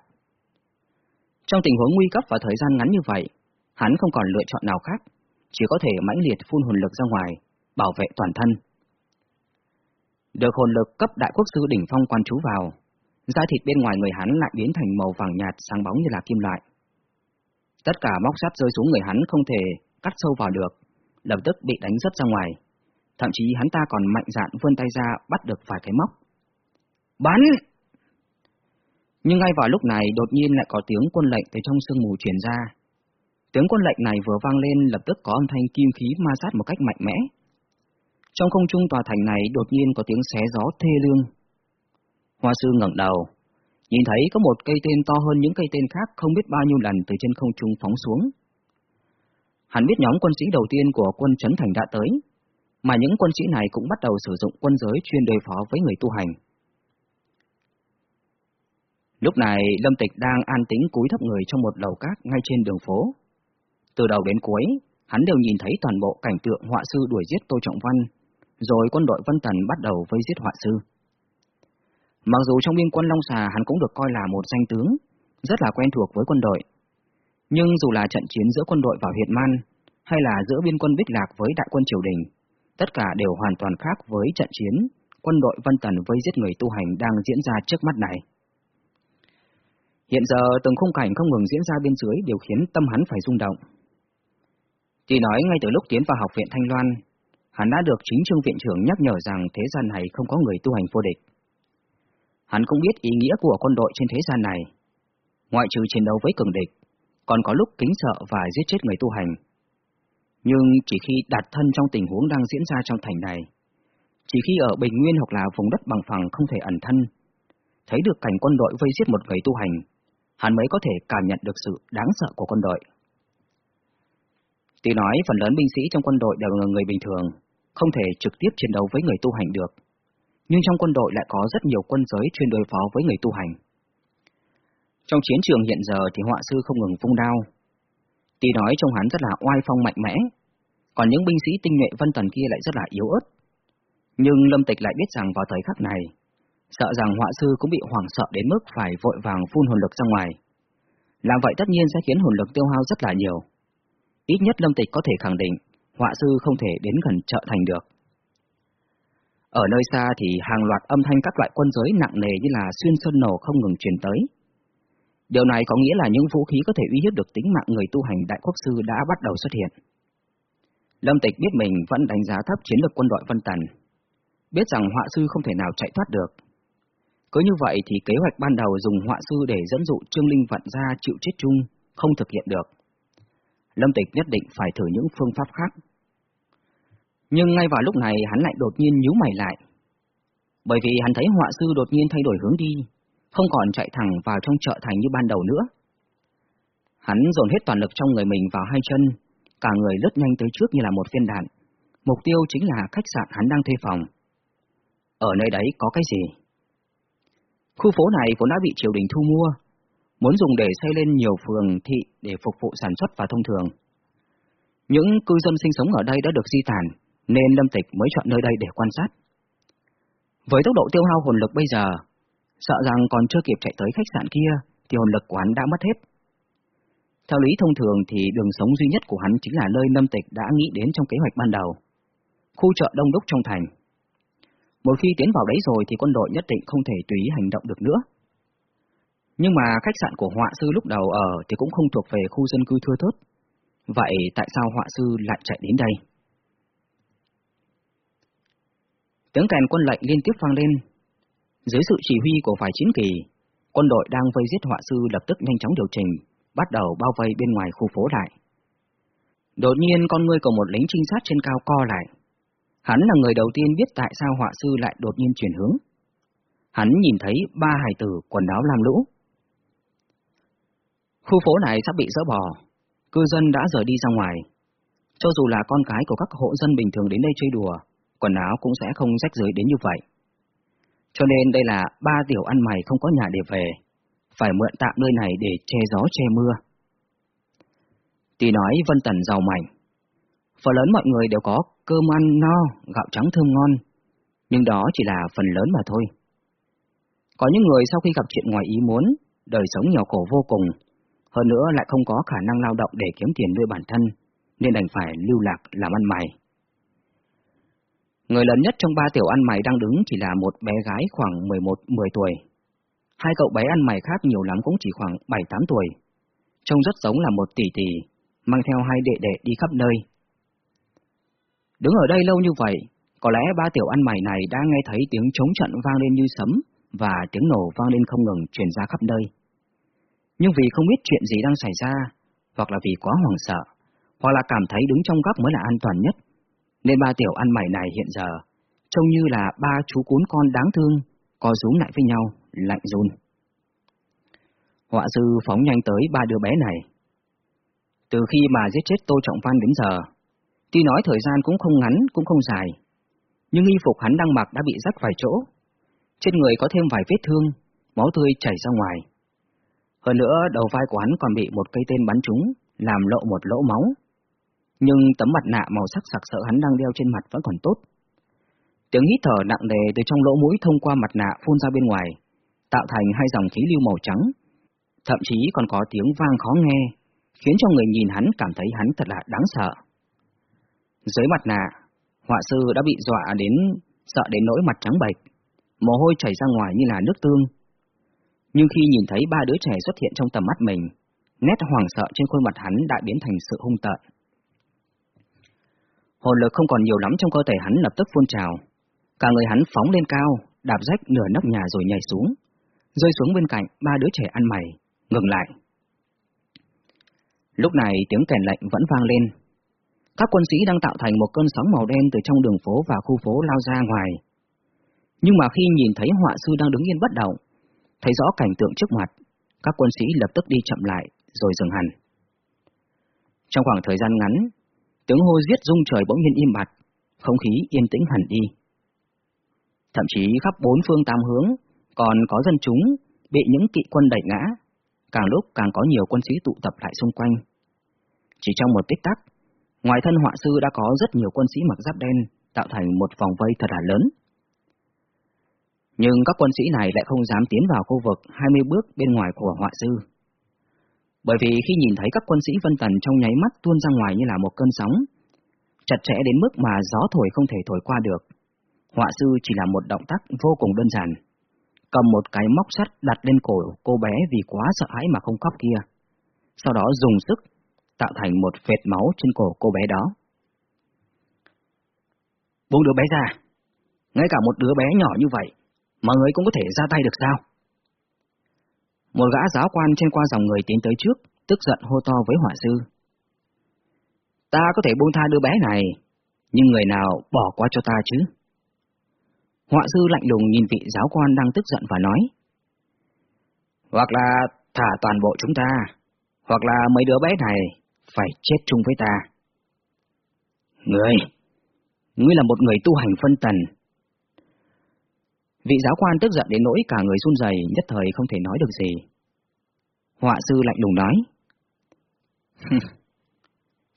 Trong tình huống nguy cấp và thời gian ngắn như vậy, hắn không còn lựa chọn nào khác, chỉ có thể mãnh liệt phun hồn lực ra ngoài, bảo vệ toàn thân. Được hồn lực cấp đại quốc sư đỉnh phong quan chú vào, da thịt bên ngoài người hắn lại biến thành màu vàng nhạt sáng bóng như là kim loại. Tất cả móc sắt rơi xuống người hắn không thể cắt sâu vào được, lập tức bị đánh rất ra ngoài. Thậm chí hắn ta còn mạnh dạn vươn tay ra bắt được vài cái móc. Bắn! Nhưng ngay vào lúc này đột nhiên lại có tiếng quân lệnh từ trong sương mù truyền ra. Tiếng quân lệnh này vừa vang lên lập tức có âm thanh kim khí ma sát một cách mạnh mẽ. Trong không trung tòa thành này đột nhiên có tiếng xé gió thê lương. Hoa sư ngẩng đầu, nhìn thấy có một cây tên to hơn những cây tên khác không biết bao nhiêu lần từ trên không trung phóng xuống. Hắn biết nhóm quân sĩ đầu tiên của quân Trấn Thành đã tới, mà những quân sĩ này cũng bắt đầu sử dụng quân giới chuyên đối phó với người tu hành. Lúc này Lâm Tịch đang an tĩnh cúi thấp người trong một lầu cát ngay trên đường phố. Từ đầu đến cuối, hắn đều nhìn thấy toàn bộ cảnh tượng họa sư đuổi giết Tô Trọng Văn, rồi quân đội Vân Tần bắt đầu vây giết họa sư. Mặc dù trong biên quân Long Xà hắn cũng được coi là một danh tướng, rất là quen thuộc với quân đội. Nhưng dù là trận chiến giữa quân đội và huyện Man, hay là giữa biên quân Bích Lạc với đại quân Triều Đình, tất cả đều hoàn toàn khác với trận chiến quân đội Vân Tần vây giết người tu hành đang diễn ra trước mắt này. Hiện giờ từng khung cảnh không ngừng diễn ra bên dưới đều khiến tâm hắn phải rung động. Chỉ nói ngay từ lúc tiến vào học viện Thanh Loan, hắn đã được chính trương viện trưởng nhắc nhở rằng thế gian này không có người tu hành vô địch. Hắn cũng biết ý nghĩa của quân đội trên thế gian này. Ngoại trừ chiến đấu với cường địch, còn có lúc kính sợ và giết chết người tu hành. Nhưng chỉ khi đặt thân trong tình huống đang diễn ra trong thành này, chỉ khi ở Bình Nguyên hoặc là vùng đất bằng phẳng không thể ẩn thân, thấy được cảnh quân đội vây giết một người tu hành, hắn mới có thể cảm nhận được sự đáng sợ của quân đội. Tuy nói phần lớn binh sĩ trong quân đội đều là người bình thường, không thể trực tiếp chiến đấu với người tu hành được, nhưng trong quân đội lại có rất nhiều quân giới chuyên đối phó với người tu hành. Trong chiến trường hiện giờ thì họa sư không ngừng vung đao. Tuy nói trong hắn rất là oai phong mạnh mẽ, còn những binh sĩ tinh nhuệ vân tần kia lại rất là yếu ớt. Nhưng Lâm Tịch lại biết rằng vào thời khắc này, sợ rằng họa sư cũng bị hoảng sợ đến mức phải vội vàng phun hồn lực ra ngoài. Làm vậy tất nhiên sẽ khiến hồn lực tiêu hao rất là nhiều. Ít nhất Lâm Tịch có thể khẳng định, họa sư không thể đến gần trợ thành được. Ở nơi xa thì hàng loạt âm thanh các loại quân giới nặng nề như là xuyên sơn nổ không ngừng truyền tới. Điều này có nghĩa là những vũ khí có thể uy hiếp được tính mạng người tu hành đại quốc sư đã bắt đầu xuất hiện. Lâm Tịch biết mình vẫn đánh giá thấp chiến lược quân đội Vân Tần, biết rằng họa sư không thể nào chạy thoát được. Cứ như vậy thì kế hoạch ban đầu dùng họa sư để dẫn dụ Trương Linh Vận ra chịu chết chung không thực hiện được. Lâm Tịch nhất định phải thử những phương pháp khác. Nhưng ngay vào lúc này hắn lại đột nhiên nhíu mày lại. Bởi vì hắn thấy họa sư đột nhiên thay đổi hướng đi, không còn chạy thẳng vào trong chợ thành như ban đầu nữa. Hắn dồn hết toàn lực trong người mình vào hai chân, cả người lướt nhanh tới trước như là một viên đạn. Mục tiêu chính là khách sạn hắn đang thuê phòng. Ở nơi đấy có cái gì? Khu phố này vốn đã bị triều đình thu mua, muốn dùng để xây lên nhiều phường thị để phục vụ sản xuất và thông thường. Những cư dân sinh sống ở đây đã được di tản, nên Lâm Tịch mới chọn nơi đây để quan sát. Với tốc độ tiêu hao hồn lực bây giờ, sợ rằng còn chưa kịp chạy tới khách sạn kia, thì hồn lực của hắn đã mất hết. Theo lý thông thường thì đường sống duy nhất của hắn chính là nơi Lâm Tịch đã nghĩ đến trong kế hoạch ban đầu. Khu chợ đông đúc trong thành. Một khi tiến vào đấy rồi thì quân đội nhất định không thể tùy hành động được nữa. Nhưng mà khách sạn của họa sư lúc đầu ở thì cũng không thuộc về khu dân cư thưa thớt. Vậy tại sao họa sư lại chạy đến đây? Tiếng kèn quân lệnh liên tiếp vang lên. Dưới sự chỉ huy của vài chiến kỳ, quân đội đang vây giết họa sư lập tức nhanh chóng điều chỉnh, bắt đầu bao vây bên ngoài khu phố lại. Đột nhiên con ngươi của một lính trinh sát trên cao co lại. Hắn là người đầu tiên biết tại sao họa sư lại đột nhiên chuyển hướng. Hắn nhìn thấy ba hài tử quần áo lam lũ. Khu phố này sắp bị dỡ bỏ, cư dân đã rời đi ra ngoài. Cho dù là con cái của các hộ dân bình thường đến đây chơi đùa, quần áo cũng sẽ không rách rưới đến như vậy. Cho nên đây là ba tiểu ăn mày không có nhà để về, phải mượn tạm nơi này để che gió che mưa. tì nói Vân Tần giàu mạnh, phần lớn mọi người đều có cơm ăn no, gạo trắng thơm ngon, nhưng đó chỉ là phần lớn mà thôi. Có những người sau khi gặp chuyện ngoài ý muốn, đời sống nghèo khổ vô cùng, hơn nữa lại không có khả năng lao động để kiếm tiền nuôi bản thân, nên đành phải lưu lạc làm ăn mày. Người lớn nhất trong ba tiểu ăn mày đang đứng chỉ là một bé gái khoảng 11-10 tuổi. Hai cậu bé ăn mày khác nhiều lắm cũng chỉ khoảng 7-8 tuổi. Trông rất giống là một tỷ tỷ, mang theo hai đệ đệ đi khắp nơi. Đứng ở đây lâu như vậy, có lẽ ba tiểu ăn mày này đã nghe thấy tiếng chống trận vang lên như sấm và tiếng nổ vang lên không ngừng truyền ra khắp nơi. Nhưng vì không biết chuyện gì đang xảy ra, hoặc là vì quá hoảng sợ, hoặc là cảm thấy đứng trong góc mới là an toàn nhất, nên ba tiểu ăn mày này hiện giờ trông như là ba chú cún con đáng thương, co rúm lại với nhau, lạnh run. Họa sư phóng nhanh tới ba đứa bé này. Từ khi mà giết chết Tô Trọng Văn đến giờ, tuy nói thời gian cũng không ngắn, cũng không dài, nhưng y phục hắn đang mặc đã bị rách vài chỗ. Trên người có thêm vài vết thương, máu tươi chảy ra ngoài. Hơn nữa, đầu vai của hắn còn bị một cây tên bắn trúng, làm lộ một lỗ máu. Nhưng tấm mặt nạ màu sắc sặc sỡ hắn đang đeo trên mặt vẫn còn tốt. Tiếng hít thở nặng nề từ trong lỗ mũi thông qua mặt nạ phun ra bên ngoài, tạo thành hai dòng khí lưu màu trắng. Thậm chí còn có tiếng vang khó nghe, khiến cho người nhìn hắn cảm thấy hắn thật là đáng sợ. Dưới mặt nạ, họa sư đã bị dọa đến sợ đến nỗi mặt trắng bệch, mồ hôi chảy ra ngoài như là nước tương. Nhưng khi nhìn thấy ba đứa trẻ xuất hiện trong tầm mắt mình, nét hoảng sợ trên khuôn mặt hắn đã biến thành sự hung tợn. Hồn lực không còn nhiều lắm trong cơ thể hắn lập tức phun trào. Cả người hắn phóng lên cao, đạp rách nửa nóc nhà rồi nhảy xuống, rơi xuống bên cạnh ba đứa trẻ ăn mày, ngừng lại. Lúc này tiếng kèn lệnh vẫn vang lên. Các quân sĩ đang tạo thành một cơn sóng màu đen từ trong đường phố và khu phố lao ra ngoài. Nhưng mà khi nhìn thấy họa sư đang đứng yên bất động, thấy rõ cảnh tượng trước mặt, các quân sĩ lập tức đi chậm lại, rồi dừng hẳn. Trong khoảng thời gian ngắn, tiếng hô giết rung trời bỗng nhiên im bặt, không khí yên tĩnh hẳn đi. Thậm chí khắp bốn phương tám hướng, còn có dân chúng bị những kỵ quân đẩy ngã, càng lúc càng có nhiều quân sĩ tụ tập lại xung quanh. Chỉ trong một tích tắc, ngoài thân họa sư đã có rất nhiều quân sĩ mặc giáp đen, tạo thành một vòng vây thật là lớn. Nhưng các quân sĩ này lại không dám tiến vào khu vực 20 bước bên ngoài của họa sư. Bởi vì khi nhìn thấy các quân sĩ Vân Tần trong nháy mắt tuôn ra ngoài như là một cơn sóng, chặt chẽ đến mức mà gió thổi không thể thổi qua được, họa sư chỉ là một động tác vô cùng đơn giản. Cầm một cái móc sắt đặt lên cổ cô bé vì quá sợ hãi mà không khóc kia. Sau đó dùng sức tạo thành một vệt máu trên cổ cô bé đó. Buông đứa bé ra. Ngay cả một đứa bé nhỏ như vậy, mà người cũng có thể ra tay được sao? Một gã giáo quan trên qua dòng người tiến tới trước, tức giận hô to với hỏa sư. Ta có thể buông tha đứa bé này, nhưng người nào bỏ qua cho ta chứ? Họa sư lạnh lùng nhìn vị giáo quan đang tức giận và nói. Hoặc là thả toàn bộ chúng ta, hoặc là mấy đứa bé này phải chết chung với ta. Ngươi, ngươi là một người tu hành phân tần. Vị giáo quan tức giận đến nỗi cả người run rẩy, nhất thời không thể nói được gì. Họa sư lạnh lùng nói.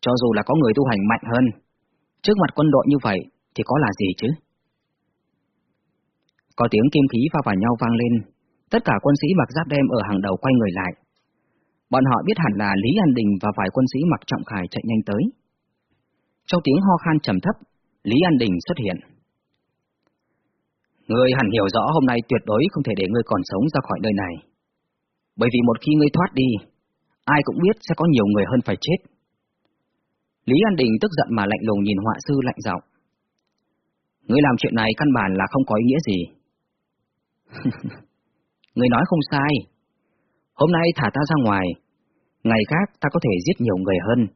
Cho dù là có người tu hành mạnh hơn, trước mặt quân đội như vậy thì có là gì chứ? Có tiếng kim khí va vào nhau vang lên, tất cả quân sĩ mặc giáp đen ở hàng đầu quay người lại. Bọn họ biết hẳn là Lý An Đình và vài quân sĩ mặc trọng khải chạy nhanh tới. Trong tiếng ho khan trầm thấp, Lý An Đình xuất hiện. Ngươi hẳn hiểu rõ hôm nay tuyệt đối không thể để ngươi còn sống ra khỏi nơi này. Bởi vì một khi ngươi thoát đi, ai cũng biết sẽ có nhiều người hơn phải chết. Lý An Đình tức giận mà lạnh lùng nhìn họa sư lạnh giọng. Ngươi làm chuyện này căn bản là không có ý nghĩa gì. ngươi nói không sai. Hôm nay thả ta ra ngoài, ngày khác ta có thể giết nhiều người hơn.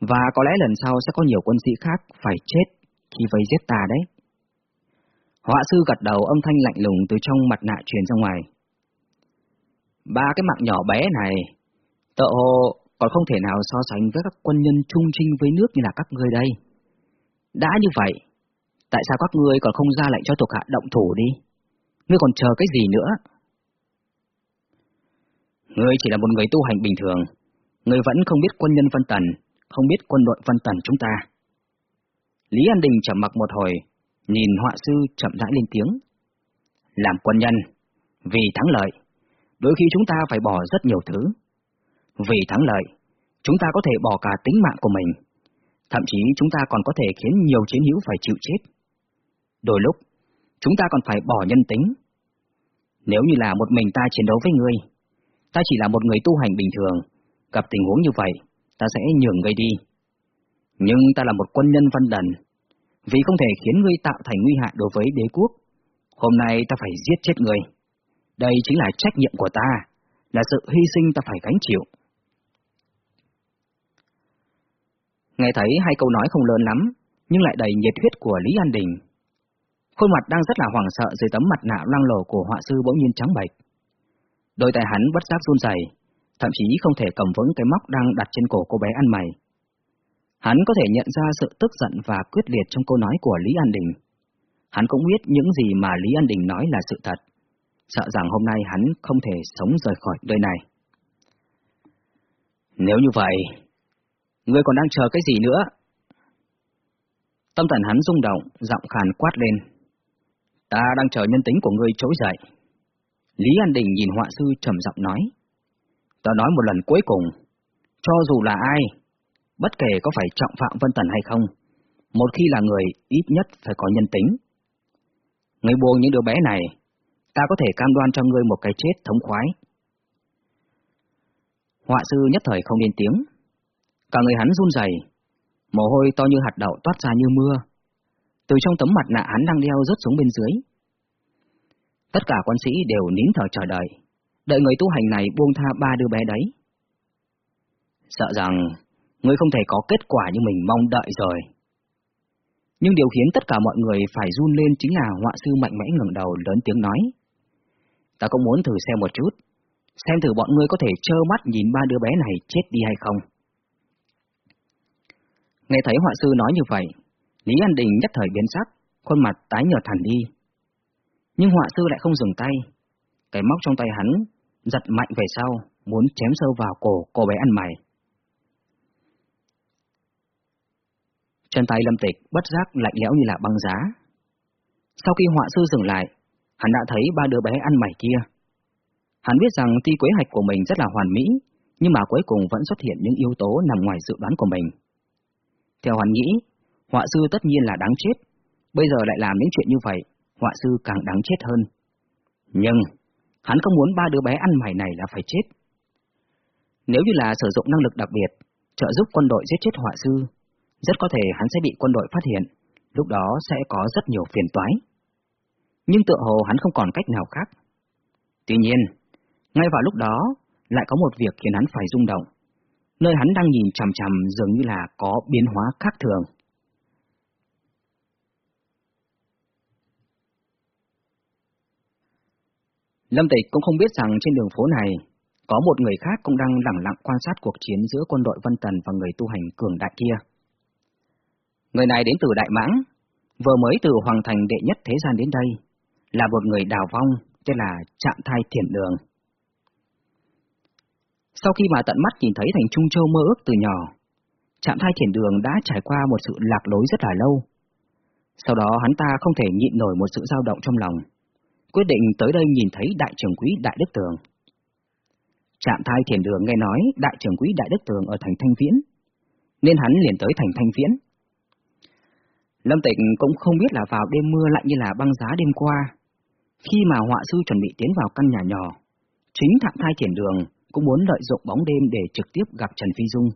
Và có lẽ lần sau sẽ có nhiều quân sĩ khác phải chết khi vây giết ta đấy. Họa sư gật đầu âm thanh lạnh lùng từ trong mặt nạ truyền ra ngoài. Ba cái mạng nhỏ bé này, tợ hồ còn không thể nào so sánh với các quân nhân trung trinh với nước như là các ngươi đây. Đã như vậy, tại sao các ngươi còn không ra lệnh cho thuộc hạ động thủ đi? Ngươi còn chờ cái gì nữa? Ngươi chỉ là một người tu hành bình thường, ngươi vẫn không biết quân nhân Vân Tần, không biết quân đội Vân Tần chúng ta. Lý An Đình trầm mặc một hồi, nhìn họa sư chậm rãi lên tiếng. Làm quân nhân, vì thắng lợi, đôi khi chúng ta phải bỏ rất nhiều thứ. Vì thắng lợi, chúng ta có thể bỏ cả tính mạng của mình, thậm chí chúng ta còn có thể khiến nhiều chiến hữu phải chịu chết. Đôi lúc, chúng ta còn phải bỏ nhân tính. Nếu như là một mình ta chiến đấu với ngươi, ta chỉ là một người tu hành bình thường, gặp tình huống như vậy, ta sẽ nhường ngươi đi. Nhưng ta là một quân nhân văn đần, vì không thể khiến ngươi tạo thành nguy hại đối với đế quốc. Hôm nay ta phải giết chết ngươi. Đây chính là trách nhiệm của ta, là sự hy sinh ta phải gánh chịu. Nghe thấy hai câu nói không lớn lắm, nhưng lại đầy nhiệt huyết của Lý An Đình. Khuôn mặt đang rất là hoảng sợ dưới tấm mặt nạ lăng lổ của họa sư bỗng nhiên trắng bệch. Đôi tay hắn bất giác run rẩy, thậm chí không thể cầm vững cái móc đang đặt trên cổ cô bé ăn mày. Hắn có thể nhận ra sự tức giận và quyết liệt trong câu nói của Lý An Đình. Hắn cũng biết những gì mà Lý An Đình nói là sự thật, sợ rằng hôm nay hắn không thể sống rời khỏi nơi này. Nếu như vậy, ngươi còn đang chờ cái gì nữa? Tâm thần hắn rung động, giọng khàn quát lên. Ta đang chờ nhân tính của ngươi trỗi dậy. Lý An Đình nhìn họa sư trầm giọng nói. Ta nói một lần cuối cùng, cho dù là ai, bất kể có phải trọng phạm Vân Tần hay không, một khi là người, ít nhất phải có nhân tính. Người buông những đứa bé này, ta có thể cam đoan cho ngươi một cái chết thống khoái. Họa sư nhất thời không lên tiếng. Cả người hắn run rẩy, mồ hôi to như hạt đậu toát ra như mưa. Từ trong tấm mặt nạ hắn đang đeo rớt xuống bên dưới. Tất cả quân sĩ đều nín thở chờ đợi, đợi người tu hành này buông tha ba đứa bé đấy. Sợ rằng ngươi không thể có kết quả như mình mong đợi rồi. Nhưng điều khiến tất cả mọi người phải run lên chính là họa sư mạnh mẽ ngẩng đầu lớn tiếng nói. Ta cũng muốn thử xem một chút, xem thử bọn ngươi có thể trơ mắt nhìn ba đứa bé này chết đi hay không. Nghe thấy họa sư nói như vậy, Lý An Đình nhất thời biến sắc, khuôn mặt tái nhợt hẳn đi. Nhưng họa sư lại không dừng tay, cái móc trong tay hắn giật mạnh về sau, muốn chém sâu vào cổ cô bé ăn mày. Chân tay lâm tịch bất giác lạnh lẽo như là băng giá. Sau khi họa sư dừng lại, hắn đã thấy ba đứa bé ăn mày kia. Hắn biết rằng tuy quế hạch của mình rất là hoàn mỹ, nhưng mà cuối cùng vẫn xuất hiện những yếu tố nằm ngoài dự đoán của mình. Theo hắn nghĩ, họa sư tất nhiên là đáng chết, bây giờ lại làm những chuyện như vậy, họa sư càng đáng chết hơn. Nhưng, hắn không muốn ba đứa bé ăn mày này là phải chết. Nếu như là sử dụng năng lực đặc biệt, trợ giúp quân đội giết chết họa sư, rất có thể hắn sẽ bị quân đội phát hiện, lúc đó sẽ có rất nhiều phiền toái. Nhưng tựa hồ hắn không còn cách nào khác. Tuy nhiên, ngay vào lúc đó, lại có một việc khiến hắn phải rung động. Nơi hắn đang nhìn chằm chằm dường như là có biến hóa khác thường. Lâm Tịch cũng không biết rằng trên đường phố này, có một người khác cũng đang lặng lặng quan sát cuộc chiến giữa quân đội Vân Tần và người tu hành cường đại kia. Người này đến từ Đại Mãng, vừa mới từ Hoàng Thành đệ nhất thế gian đến đây, là một người đào vong tên là Trạm Thai Thiền Đường. Sau khi mà tận mắt nhìn thấy thành Trung Châu mơ ước từ nhỏ, Trạm Thai Thiền Đường đã trải qua một sự lạc lối rất là lâu. Sau đó hắn ta không thể nhịn nổi một sự dao động trong lòng, quyết định tới đây nhìn thấy Đại trưởng quý Đại Đức Tường. Trạm Thai Thiền Đường nghe nói Đại trưởng quý Đại Đức Tường ở thành Thanh Viễn, nên hắn liền tới thành Thanh Viễn. Lâm Tịnh cũng không biết là vào đêm mưa lạnh như là băng giá đêm qua, khi mà họa sư chuẩn bị tiến vào căn nhà nhỏ, chính Thạng Thai triển Đường cũng muốn lợi dụng bóng đêm để trực tiếp gặp Trần Phi Dung.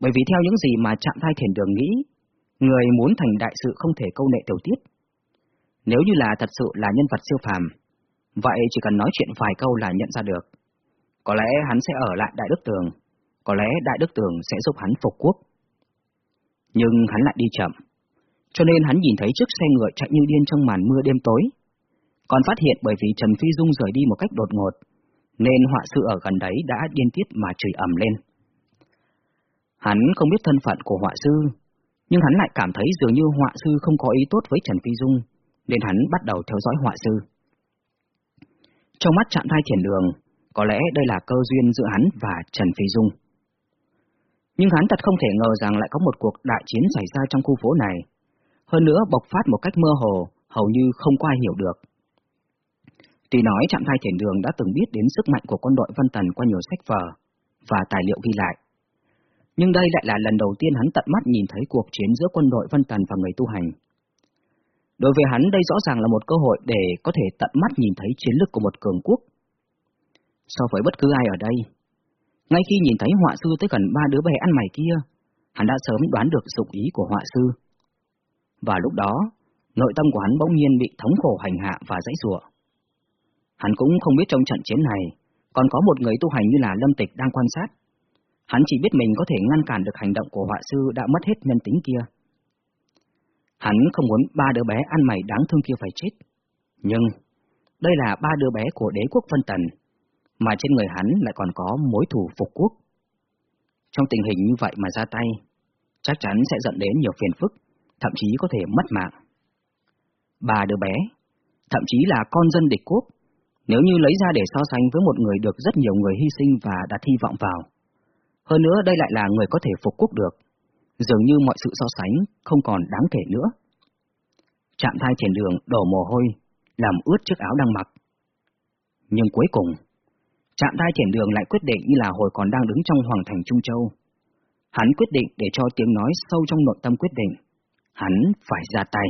Bởi vì theo những gì mà Trạm Thai Thiền Đường nghĩ, người muốn thành đại sự không thể câu nệ tiểu tiết. Nếu như là thật sự là nhân vật siêu phàm, vậy chỉ cần nói chuyện vài câu là nhận ra được. Có lẽ hắn sẽ ở lại Đại Đức Tường, có lẽ Đại Đức Tường sẽ giúp hắn phục quốc. Nhưng hắn lại đi chậm, cho nên hắn nhìn thấy chiếc xe ngựa chạy như điên trong màn mưa đêm tối. Còn phát hiện bởi vì Trần Phi Dung rời đi một cách đột ngột, nên họa sư ở gần đấy đã điên tiết mà chửi ầm lên. Hắn không biết thân phận của họa sư, nhưng hắn lại cảm thấy dường như họa sư không có ý tốt với Trần Phi Dung, nên hắn bắt đầu theo dõi họa sư. Trong mắt chạm thai thiền đường, có lẽ đây là cơ duyên giữa hắn và Trần Phi Dung. Nhưng hắn thật không thể ngờ rằng lại có một cuộc đại chiến xảy ra trong khu phố này, hơn nữa bộc phát một cách mơ hồ, hầu như không có ai hiểu được. Tuy nói Trạm Thai Thiền Đường đã từng biết đến sức mạnh của quân đội văn Tần qua nhiều sách vở và tài liệu ghi lại, nhưng đây lại là lần đầu tiên hắn tận mắt nhìn thấy cuộc chiến giữa quân đội văn Tần và người tu hành. Đối với hắn đây rõ ràng là một cơ hội để có thể tận mắt nhìn thấy chiến lược của một cường quốc. So với bất cứ ai ở đây, ngay khi nhìn thấy họa sư tới gần ba đứa bé ăn mày kia, hắn đã sớm đoán được dụng ý của họa sư. Và lúc đó, nội tâm của hắn bỗng nhiên bị thống khổ hành hạ và dãy rủa. Hắn cũng không biết trong trận chiến này, còn có một người tu hành như là Lâm Tịch đang quan sát. Hắn chỉ biết mình có thể ngăn cản được hành động của họa sư đã mất hết nhân tính kia. Hắn không muốn ba đứa bé ăn mày đáng thương kia phải chết. Nhưng, đây là ba đứa bé của đế quốc Vân Tần, mà trên người hắn lại còn có mối thù phục quốc. Trong tình hình như vậy mà ra tay, chắc chắn sẽ dẫn đến nhiều phiền phức, thậm chí có thể mất mạng. bà đứa bé, thậm chí là con dân địch quốc, nếu như lấy ra để so sánh với một người được rất nhiều người hy sinh và đặt hy vọng vào. Hơn nữa đây lại là người có thể phục quốc được, dường như mọi sự so sánh không còn đáng kể nữa. Chạm thai trên đường đổ mồ hôi, làm ướt chiếc áo đang mặc. Nhưng cuối cùng, chạm thai trên đường lại quyết định như là hồi còn đang đứng trong Hoàng thành Trung Châu. Hắn quyết định để cho tiếng nói sâu trong nội tâm quyết định, hắn phải ra tay.